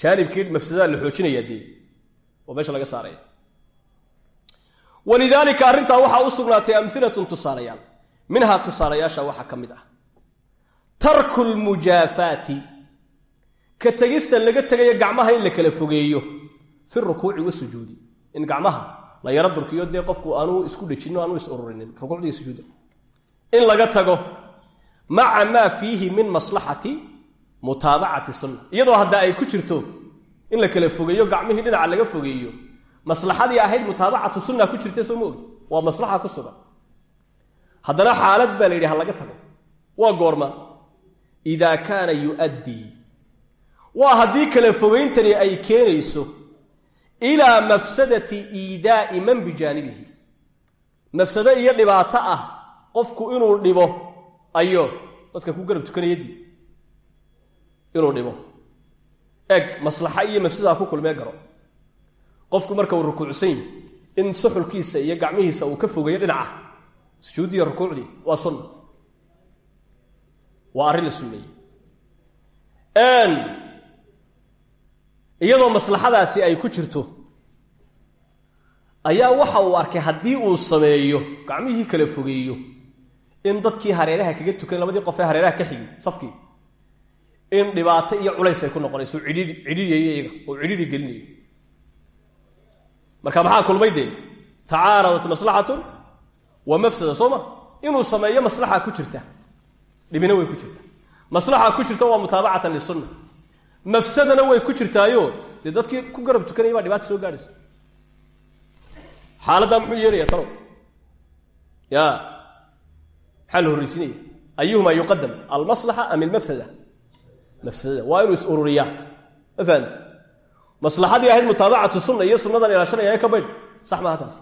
jaanibkii mafsadadaa la xoojinayaa dee oo meesha laga saaraya. Walidaalika arrintaa waxaa u sugnaatay amhilatun tusaalayaal. Minhaa tusaalayaasha waxaa ka mid ah. Tarku lmujaafaati ka tegista laga tegayo gacmaha in la kala fogeeyo. Fi rukuuci wasujuudi in gacmaha la yaro durkiyo dee qofku aanuu isku dhejinin o aanuu is ururinin. Rukuucdii sujuuda in laga tago maca maa fiihi min maslaxati mutaabacati sunna. Iyadoo hadda ay ku jirto in la kala fogeeyo gacmihii dhinaca laga fogeeyo maslaxadii ahayd mutaabacatu sunna ku jirta soo ma ogi? Waa maslaxa ku sugan. Haddana xaalad baa la yidhi ha laga tago. Waa goorma. Idaa kaana yu'addii waa haddii kala fogayntani ay keenayso ilaa mafsadati iidaa'i man bijaanibihi mafsado iyo dhibaato ah qofku inuu dhibo ayo dadka ku garab tukanayadii inuu dhibo. Eg maslaxa iyo mafsadaa ku kulmee garo. Qofku marka uu rukuucsan in suxulkiisa iyo gacmihiisa uu ka fogeeyo dhinaca sujuudiiyo rukuucdii waa sunna. Waa arrin la sunneeyey iyadoo maslaxadaasi ay ku jirto ayaa waxa uu arkay haddii uu sameeyo gacmihii kala fogeeyo in dadkii hareeraha kaga tukan labadii qof ee hareeraha ka xigay safkii in dhibaato iyo culays ay ku noqonayso cidhiiri cidhiiriyayo iyaga oo cidhiiri gelinayo marka maxaa kulmay tacaaradat maslaxatun wa mafsada soo ma? Inuu sameeyo maslaxa ku jirta dhibina way ku jirta. Maslaxa ku jirta waa mutaabacatan lisunna mafsadana way ku jirtaayo. Dee dadkii ku garab tukanaya baa dhibaata soo gaadhaysa. Xaaladdaa muxuu yeelaya talow ya maxaa la horreysinaya. Ayuhumaa yuqadam almaslaxa am ilmafsada mafsadada waa inuu is ururiyaa ma fahamti maslaxadii ahayd mutaabacatu sunna iyo sunnadan ilaashanaya ee ka baydh sax maaha taas.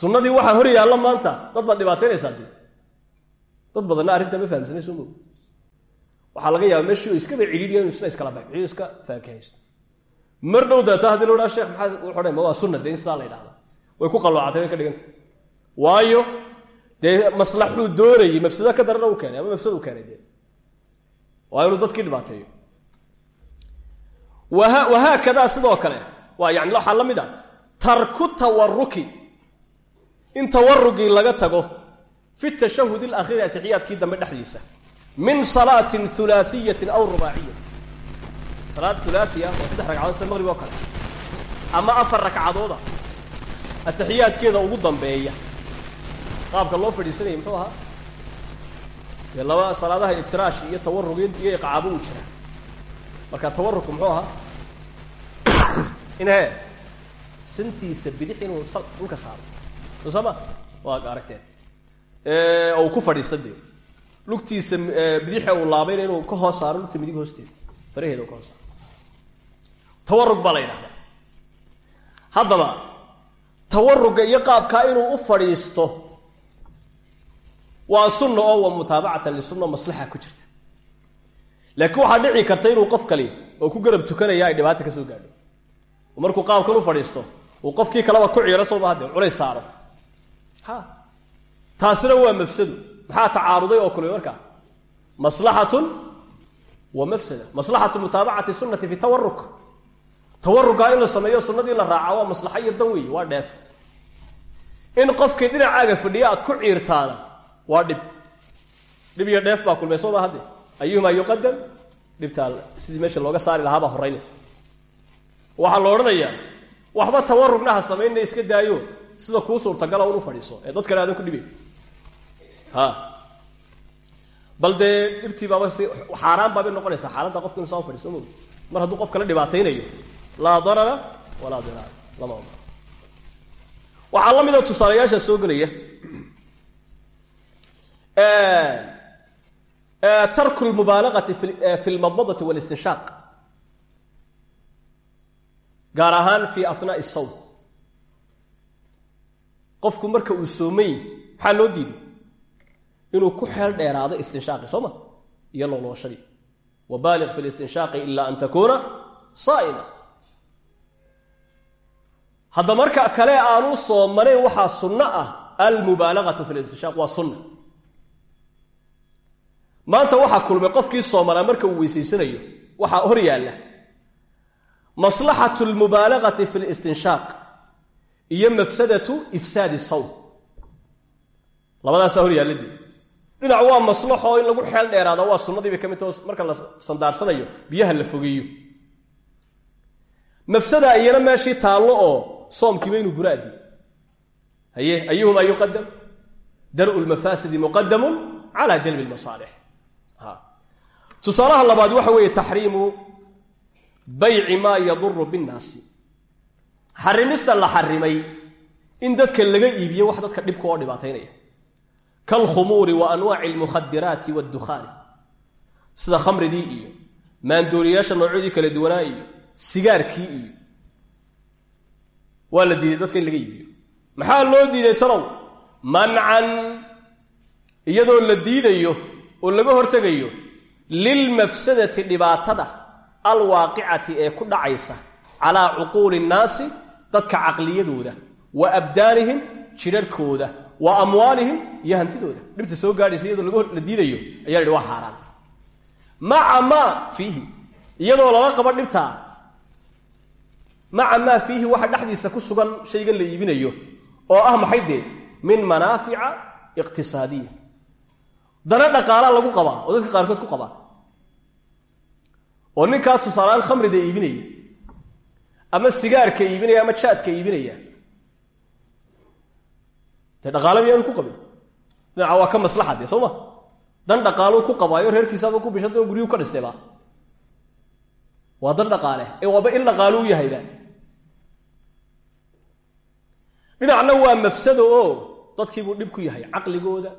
Sunnadii waxaa hor yaalla maanta dad baad dhibaataynaysaa dee dad badanna arrinta ma fahamsanay soo waxaa laga yaaba meeshii oo iskaba cidhiidhiya inu isna iskala baxbixiyo iska faakihaysto mar dhow daata haddii lo dhaa sheekh maxaa wuxuu dhan ma waa sunna dee in sidaa way ku qalloocatay ka dhigantay. Waayo dee maslaxuu doonayey mafsado ka darana u keenay ama mafsada u keenay dee? Waa dadkii dhibaateeyo waha wahaakadaa sidoo kale waa yani waxaa la mid a tarku tawaruki in tawarugii laga tago fi tashahud alakhiri atixiyaadkii dambe dhexdiisa min salaatin hulaaiyatin aw rubaaciyatin salaad hulaaiya waa saddex ragcadood sida maqrib oo kale. Ama afar ragcadooda. Atixiyaadkeeda ugu dambeeya. Qaabka loo fadhiisanayay muxuu ahaa? Dee laba salaadaha iftiraash iyo tawarug iyo iqcaabo uu jira marka tawarugku muxuu ahaa? In he santiisa bidix inuu dhulka saaro lugtiisa bidixe uu laabayna inuu ka hoos saaro lugta midig hoosteeda. Faraheeda ka hoos saaro. Tawarug baa la yidhahdaa haddaba tawaruga iyo qaabkaa inuu u fadhiisto waa sunna oo wa mutaabacatan lisunna maslaxa ku jirta. Laakiin waxaa dhici karta inuu qof kali oo ku garab tukanaya ay dhibaata ka soo gaadho. Oo markuu qaabkan u fadhiisto uu qofkii kaleba ku ciiro soo mahade culays saaro. Ha! Taasina waa mafsado maxaa tacaaruday oo kulmay markaa. Maslaxatun wa mafsada. Maslaxatu mutaabacati sunnati fi tawaruk tawarugaa in la sameeyo sunnadii la raaca waa maslaxa iyo dan weeye waa dheef. In qofkii dhinacaaga fadhiya aad ku ciirtaana waa dhib. Dhib iyo dheef baa kulmay soo ma hadde ayuhumaa yuqadam dhibtaa sidii meesha looga saari lahaa baa horeynaysa waxaa la odhanayaa waxba tawarugna ha samaynna iska daayo sida kuu suurtagala un u fadhiiso ee dad kale aadan ku dhibay bal dee dhibtii baaba si xaaraan baabay noqonaysaa. Xaaladda qofka u fadhiiso mogi mar hadduu qof kala dhibaataynayo. Laa darara walaa diraara lama oga. Waxaa la mida tusaalayaasha soo gelaya. Tarku lmubaalagati fi lmadmadati walistinshaaq gaar ahaan fi ahnaai sawm. Qofku marka uu soomay maxaa loo diiday inuu ku xeel dheeraado istinshaaqi soo ma? Iyo lolooshadii wabaaliq fi listinshaaqi ila an takuuna saa'ima. Hadda marka kale aanu soomanayn waxaa sunno ah almubaalagatu fi listinshaaq waa sunna. Maanta waxaa kulmay qofkii soomanaa marka uu weysaysanayo waxaa hor yaalla. Maslaxatu lmubaalagati fi listinshaaq iyo mafsadatu ifsaadi sawm. Labadaasaa hor yaalladii dhinac waa maslaxo in lagu xeel dheeraada waa sunnadii bay ka mid taho marka la sandaarsanayo biyaha la fogeeyo. Mafsada iyana meeshii taallo oo soomkiiba inuu buraadi haye ayuhumaa yuqadam dar'u lmafaasidi muqadamun cala jalbi lmasaalix tusaalaha labaad waxa weeye taxriimu bayci maa yaduru binnaasi. Xarimista la xarimay in dadka laga iibiyo wax dadka dhibka oo dhibaataynaya kalkhumuuri wa anwaaci almukhadiraati waddukhaani sida khamridii iyo maandooriyaasha noocyadii kala duwanaa iyo sigaarkii iyo waa la diiday dadka in laga iibiyo maxaa loo diiday talow mancan iyadoo la diidayo oo laga hortegayo lilmafsadati dhibaatada alwaaqicati ee ku dhacaysa calaa cuquuli nnaasi dadka caqliyadooda wa abdaanihim jidharhkooda wa amwaalihim iyo hantidooda dhibta soo gaadhaysa iyadoo la diidayo ayaa la yidhi waa xaaraan maca maa fiihi iyadoo lala qabo dhibtaa maca maa fiihi waxa dhexdiisa ku sugan shaygan la iibinayo oo ah maxay dee? Min manaafica iqtisaadiya. Dana dhaqaalaa lagu qabaa oo dadka qaarkood ku qabaa oo ninkaa tusaaleaan khamrida iibinaya ama sigaarka iibinaya ama jaadka iibinaya dee dhaqaale miyaanu ku qabin. Dhinaca waa ka maslaxa dee soo ma dan dhaqaaluu ku qabaayo reerkiisaaba ku bishada oo guryuu ka dhistayba waa dan dhaqaale. Ee waaba in dhaqaaluu yahayba dhinacna waa mafsado oo dadkiibuu dhib ku yahay caqligooda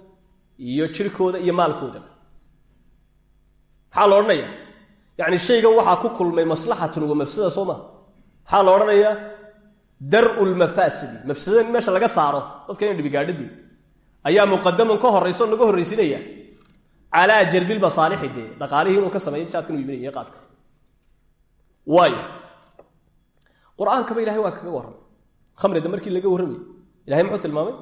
iyo jirkooda iyo maalkooda. Maxaa la odhanaya yacni shaygan waxaa ku kulmay maslaxatun wa mafsada soo maa maxaa la odhanayaa dar-u lmafaasidi mafsadada in meesha laga saaro dadka ina dhibigaadhadii. Ayaa muqadaman ka horraysa oo laga horraysinaya. Calaa jalbilmasaalixi dee. Dhaqaalihii inuu ka sameeyo jaadkan u iibinaya qaadka. Waaya qur'aankaba ilahay waa kaga warramay khamrida markii laga warramay ilahay muxuu tilmaamay?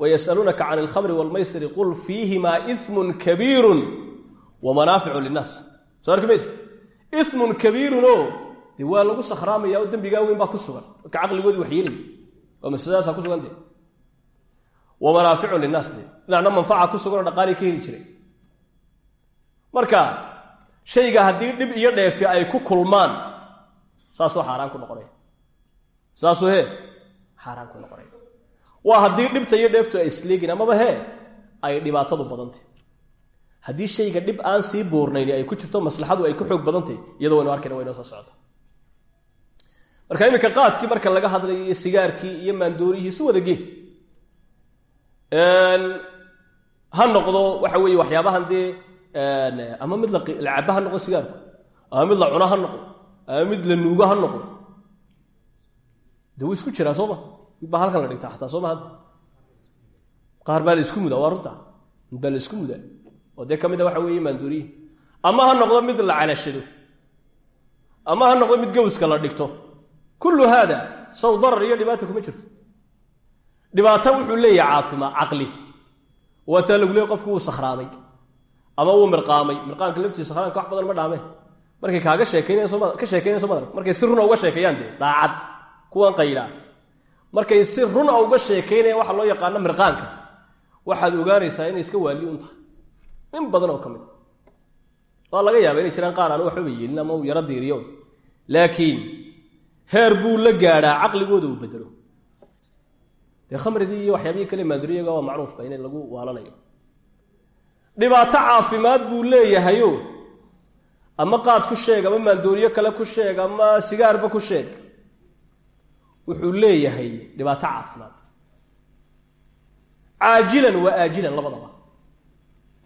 Wayas'aluunaka can alkhamri waalmaysiri qul fiihimaa imun kabiirun wa manaaficu linnaas. Soo arki mayse imun kabiirun oo dee waa lagu sakhraamaya oo dembigaa weyn baa ku sugan. Dadka caqligoodii waxyeelaya oo mafsadadaasa ku sugan dee? Wa manaaficu linnaas dee. Dhinacna manfaca ku suganoo dhaqaalii ka heli jiray marka shayga haddii dhib iyo dheefi ay ku kulmaan saasuu xaaraan ku noqonaya. Saasuu hee xaaraan ku noqonaya. Waa haddii dhibta iyo dheeftu ay isleegin amaba hee ay dhibaatadu badantay. Haddii shayga dhib aan sii buurnayni ay ku jirto maslaxadu ay ku xoog badantay iyadoo waynu arkayna waynoo soo socota marka iminka qaadkii marka laga hadlayo iyo sigaarkii iyo maandoorihii si wada gee ha noqdo waxa weeye waxyaabahan dee ama mid la caba ha noqdo sigaarku ama mid la cuno ha noqdo ama mid la nuugo ha noqdo de wuu isku jiraa soo ma? Mid la dhigtaa xataa soo ma hadda? Qaar baa isku mudaa waa runta. Isku mudaa oo dee ka mid a waxa weeye maandooriyi ama ha noqdo mid la calashado. Ama ha noqdo mid gawska la dhigto kullu haada saw darar iyo dhibaata kuma jirto. Dhibaato wuxuu leeyahay caafimaad caqli. Waataa lagu leey qofku wuu ama wuu mirqaamay. Mirqaamka laftiisa sakhraamka wax badan ma dhaame. Markay kaaga sheekeynayan soma ka sheekeynayan soo madarag markay si uga sheekeeyaan dee daacad kuwan qaydhaa markay si uga sheekaynayaan waxa loo yaqaano mirqaanka waxaad ogaanaysaa inay iska waali un tahay. In badan oo ka mid a waa laga yaaba inay jiraan qaar aan waxbaba yeelin ama uu yaro diiriyo laakiin heer buu la gaadhaa caqligooda uu bedelo. Dee khamridii iyo waxyaabihii kale maaduriyaga waa macruufba in lagu waalanayo. Dhibaato caafimaad buu leeyahayo ama qaad ku sheeg ama maandooriyo kale ku sheeg ama sigaarba ku sheeg wuxuu leeyahay dhibaato caafimaad. Caajilan waa aajilan labadaba.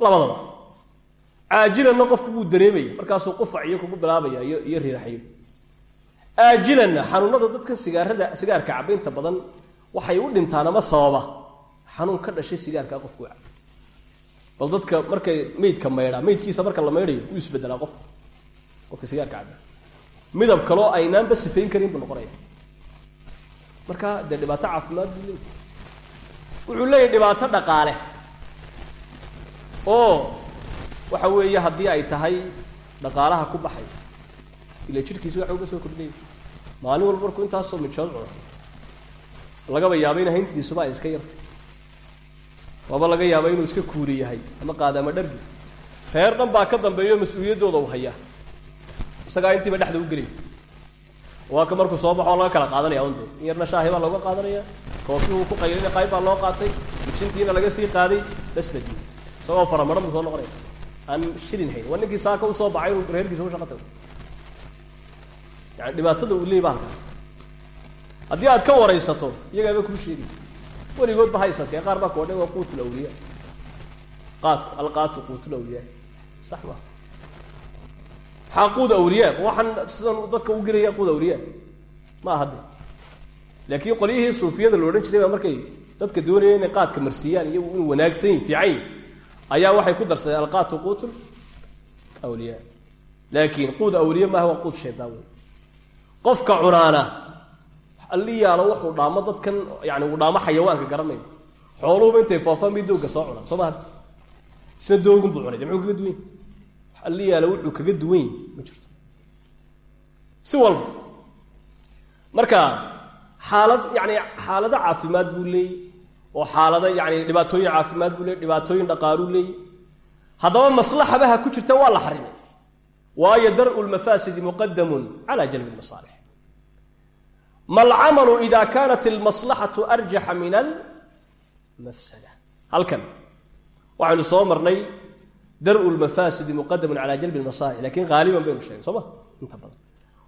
Labadaba. Caajilanna qofku buu dareemaya markaasuu qufac iyo kugu bilaabaya iyo iyo riiraxyo aajilanna xanuunada dadka sigaarada sigaarka cabaynta badan waxay u dhintaan ama sababa. Xanuun ka dhashay sigaarkaa qofku cab bal dadka markay meydka maydhaa meydkiisa marka la maydhayo wuu isbedelaa qofka. Qofka sigaarka caba midab kaloo aynaanba sifayn karin buu noqonaya marka dee dhibaato caafimaad buu leeyahy wuxuu leeyahy dhibaato dhaqaale. Oo waxa weeye haddii ay tahay dhaqaalaha ku baxay ila jidhkiisi waxa uga soo kordhinaya maalin walba markuu intaasoo mijood cuno lagaba yaaba in hayntiisuba ay iska yartay. Waaba laga yaaba inuu iska kuuri yahay ama qaadaama dhargi. Reer dhan baa ka dambeeyo mas'uuliyaddooda u hayaa. Isagaa intiiba dhexda u gelaya waa ka markuu soo baxoo laga kala qaadanaya unde in yarna shaahi baa looga qaadanaya. Koofihuu ku qaylina qayb baa loo qaatay. Mijintiina laga sii qaaday basbadi isagoo faramaran buu soo noqonaya. Aan shilin hayn. Waa ninkii saaka u soo baxay inuu reerkiisa u shaqa tago yani dhibaatada uu leeyay ba halkaas haddii aad ka waraysato iyagaaba kuu sheegay weligoodba haysatee qaar baa koodhan waa quutul awliya qaadku alqaatu quutul awliya sax ma awliya waxaan sidan dadka u gelaya quud awliya ma aha laakiin qolyihii suufiyada la odhan jiray markay dadka doonaya inay qaadka marsiiyaan iyagu inuu wanaagsan yihiin fiican ayaa waxay ku darsadeen alqaatu quutul awliya laakiin quud awliya maaha waa quud shaydaan wey qofka cunaana alli yaalo wuxuu dhaamo dadkan yani uu dhaamo xayawaanka garanayo xooluhuba intay foofaan bay doogga soo cunaan soo maha isna doogun buu cunay muxuu kaga duwan yahy alli yaalo wuxuu kaga duwan yahy ma jirto. Si walba. Marka xaalad yani xaalado caafimaad buu leeyey oo xaalado yani dhibaatooyin caafimaad buu leeyay dhibaatooyin dhaqaaluu leeyey haddaba maslaxabaha ku jirta waa la xarimay waayo dar'u lmafaasidi muqadamun cala jalbi lmasaalix. Malcamalu ida kaanat almaslaxatu arjaxa min almafsada. Halkan waxaynu soo marnay dar'u lmafaasidi muqadamun cala jalbi lmasaalix laakiin haaliban baynu sheegay soo ma? Inta badan.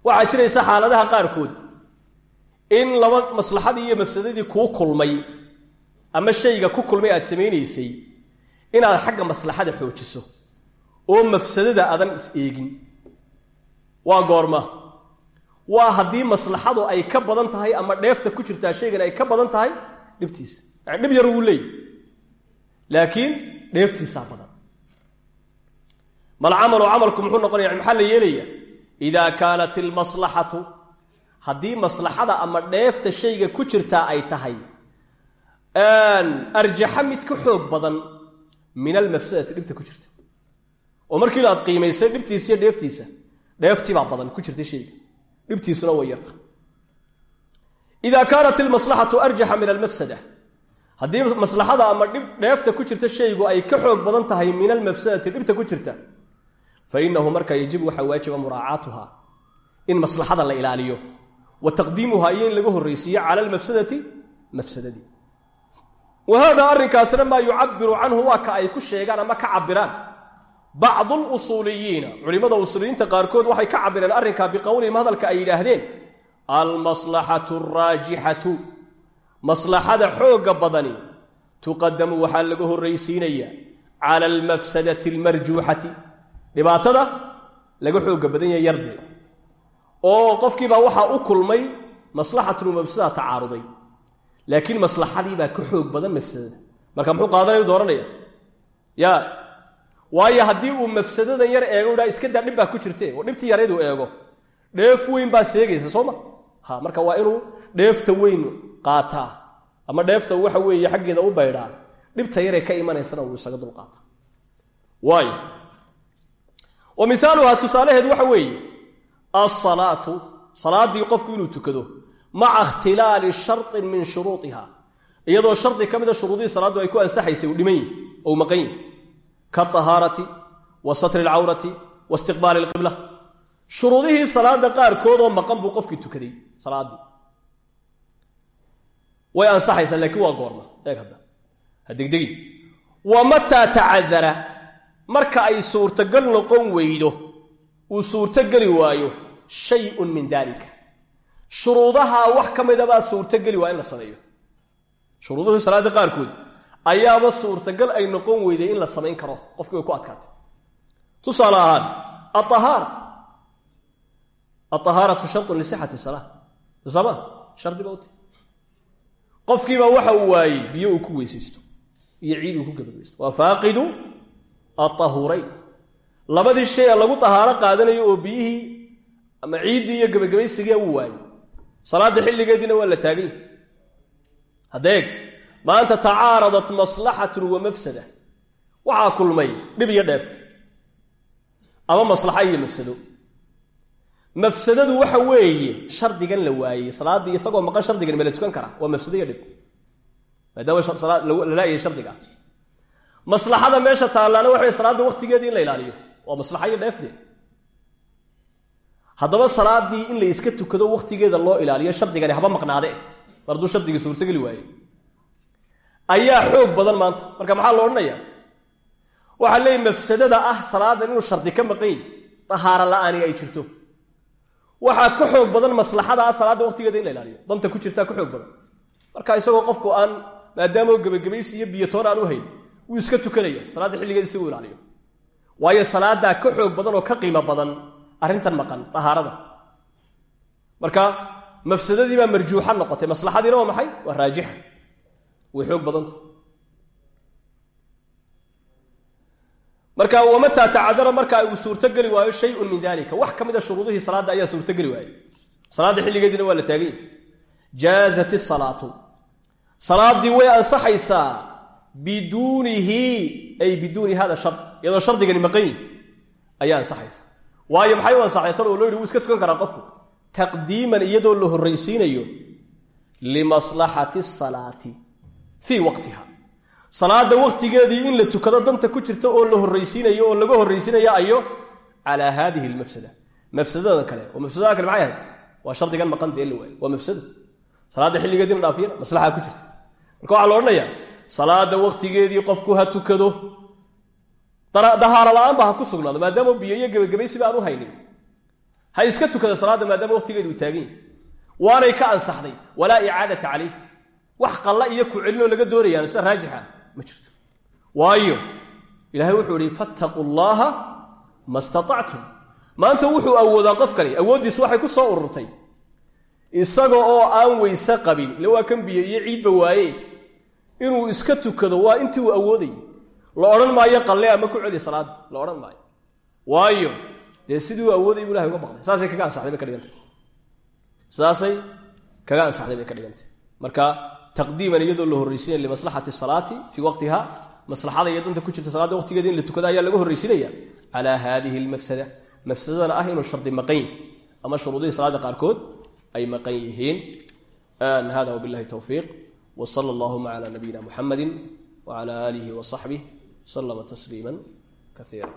Waxaa jiraysa xaaladaha qaarkood in laba maslaxadii iyo mafsadadii kuu kulmay ama shayga ku kulmay aad samaynaysay inaad xagga maslaxada xoojiso oo mafsadada adan is eegin. Waa goorma. Waa haddii maslaxadu ay ka badan tahay ama dheefta ku jirtaa shaygan ay ka badan tahay dhibtiisa yani dhib yar wuu leeyahy laakiin dheeftiisaa badan. Malcamalu camalku muxuu noqonaya maxaa la yeelaya idaa kaanat ilmaslaxatu haddii maslaxada ama dheefta shayga ku jirtaa ay tahay arjaxa mid ka xoog badan min almafsadati dhibta ku jirta oo markii aad qiimaysay dhibtiisa iyo dheeftiisa dheeftiibaa badan ku jirta shayga. Dhibtiisuna way yarta idaa kaanat ilmaslaxatu arjaxa min almafsada. Haddii maslaxada ama dheefta ku jirta shaygu ay ka xoog badan tahay min almafsadati dhibta ku jirta fa inahu markaa yajibu waxaa waajiba muraacaatuha in maslaxada la ilaaliyo wa taqdiimuhaa iyo in laga horraysiiyo cala almafsadati mafsadadii. Wa haadaa maa yucabiru canhu waa ka ay ku sheegaan ama ka cabiraan bacdu lusuuliyiina culimmada usuuliyiinta qaarkood waxay ka cabireen arrinkaa biqowlihim hadalka ay yidhaahdeen almaslaxatu araajixatu maslaxada xoogga badani tuqadamu waxaa laga horraysiinayaa cala almafsadati almarjuuxati. Dhibaatada laga xoogga badan yahay yarde oo qofkiibaa waxaa u kulmay maslaxatun mafsada tacaaruday. Laakiin maslaxadiibaa ka xoog badan mafsadada. Marka muxuu qaadanaya dooranaya? Ya waayo haddii uu mafsadadan yar eego dhaa iska daa dhib baa ku jirte. Oo dhibtii yareed uu eego. Dheef weyn baa seegaysa soo ma? Ha marka waa inuu dheefta weyn qaataa. Ama dheefta waxa weeye xaggeeda u baydhaa dhibta yaree ka imanaysana uu isaga dulqaata waayo. Wa mihaaluhaa tusaalaheedu waxa weeye alsalaatu salaaddii qofku inuu tukado maca ikhtilaali sharطin min shuruuiha iyadoo shardi ka mida shuruudihii salaaddu ay ku ansaxaysay uu dhiman yihi ou maqan yihi kaahaarati wa satri alcawrati wa istiqbaali alqibla. Shuruudihii salaada qaarkoodoo maqan buu qofkii tukaday salaaddii way ansaxaysaa laakiin waa goorma. Eeg hadda. Ha degdegi. Wa mataa tacadara marka ay suurtagal noqon weydo uu suurtogeli waayo shayun min daalika. Shuruudaha wax ka midabaa suurtogeli waa in la sameeyo. Shuruuduhii salaada qaarkood ayaaba suurtagal ay noqon weyday in la samayn karo qofkii way ku adkaatay. Tusaale ahaan aahaara aahaaratu sharun lisixati salaa sama shardi ba uti waxa uu waayey biyo uu ku weysaysto iyo ciid uu ku gebageysto waa faaqidu aahurayn labadii shay lagu tahaaro qaadanayo oo biyihii ama ciiddii iyo gebagabaysigia uu waayey. Salaadda xilligeediina waa la taagany haddeeg maanta tacaaradat maslaxatun wa mafsada. Waxaa kulmay dhib iyo dheef. Ama maslaxa iyo mafsado. Mafsadadu waxa weeye shardigan la waayey. Salaaddii isagoo maqan shardigan ma la tukan karaa? Waa mafsado iyo dhib. Maadaama la laayay shardiga. Maslaxada meesha taallaana waxa wey salaadda waktigeedii in la ilaaliyo. Waa maslaxa iyo dheefdeed haddaba salaaddii in la iska tukado wakhtigeeda loo ilaaliyo shardigani haba maqnaade. Mar hadduu shardigii suurtogeli waaye ayaa xoog badan maanta. Marka maxaa lo odhanaya waxaa leeyahy mafsadada ah salaadan inuu shardi ka maqan yahy tahaaro la'aani ay jirto. Waxaa ka xoog badan maslaxada ah salaadda waqtigeeda in la ilaaliyo. Danta ku jirtaa ka xoog badan. Marka isagoo qofku aan maadaama gebagabaysi iyo biyotoon aan u hayn wuu iska tukanaya. Salaadda xilligeeda uu ilaaliyo. Waayo salaadaa ka xoog badan oo ka qiimo badan arrintan maqan tahaarada. Marka mafsadadii baa marjuuxa noqotay maslaxadiina waa maxay? Waa raajixa way xoog badanta. Marka wamataa tacadara marka uu suurtogeli waayo shayun min dalika wax ka mida shuruudihii salaadda ayaa suurtogeli waayey salaadda xilligeediina waa la taaganya jaazat isalaatu salaaddii way ansaxaysaa biduunihi ay biduuni hada shard. Iyadoo shardigani maqan ayaa ansaxaysa. Waayo maxay u ansaxay? Tan oo loo yidhi wuu iska tukan karaa qofku. Taqdiiman iyadoo la horraysiinayo limaslaxati asalaati fii waqtiha. Salaadda waqtigeedii in la tukado danta ku jirta oo la horraysiinayo oo laga horraysiinaya ayo calaa haadihi almafsada mafsadada kale oo mafsadada kale maxay ahayd? Waa shardigan maqan dee la waayo. Waa mafsado salaadda xilligeediina dhaafiyana maslaxaa ku jirta. Marka waxaa la odhanayaa salaada waktigeedii qofku ha tukado dahaaro la'aan ba ha ku sugnaado maadaama biyo iyo gebagabaysiba aan u haynin. Ha iska tukada salaadda maadaama waqtigeedu uu taagan waanay ka ansaxday walaa icaadata calayh wax qalla iyo ku celinoo laga doonayaan sida raajixa. Ma jirto. Waayo ilahay wuxuu ihi fattaquu llaaha ma statactum maanta wuxuu awoodaa qofkani awooddiisu waxay ku soo ururtay. Isaga oo aan weyse qabin ille waa kan biyo iyo ciidba waaye inuu iska tukado waa intii uu awooday. La odhan maayo qalle ama ku celi salaada la odhan maayo. Waayo dee sidii uu awooday buu ilahay uga baqday. Saasay kaga ansaxday bay ka dhigantay saasay kaga ansaxday bay ka dhigantay marka taqdiiman iyadoo la horraysinaya limaslaxati salaati fii waqtiha maslaxada iyo danta ku jirta salaadda waqtigeeda in la tukado ayaa laga horraysinaya calaa haadihi almafsada mafsadadana ah inuu shardi maqan ama shuruudihii salaadda qaarkood ay maqan yihiin. Hada wabillahi towfiiq w sala allahuma cala nabiyina muxamadi wcala aalihi wa saxbih slama tasliima kaiira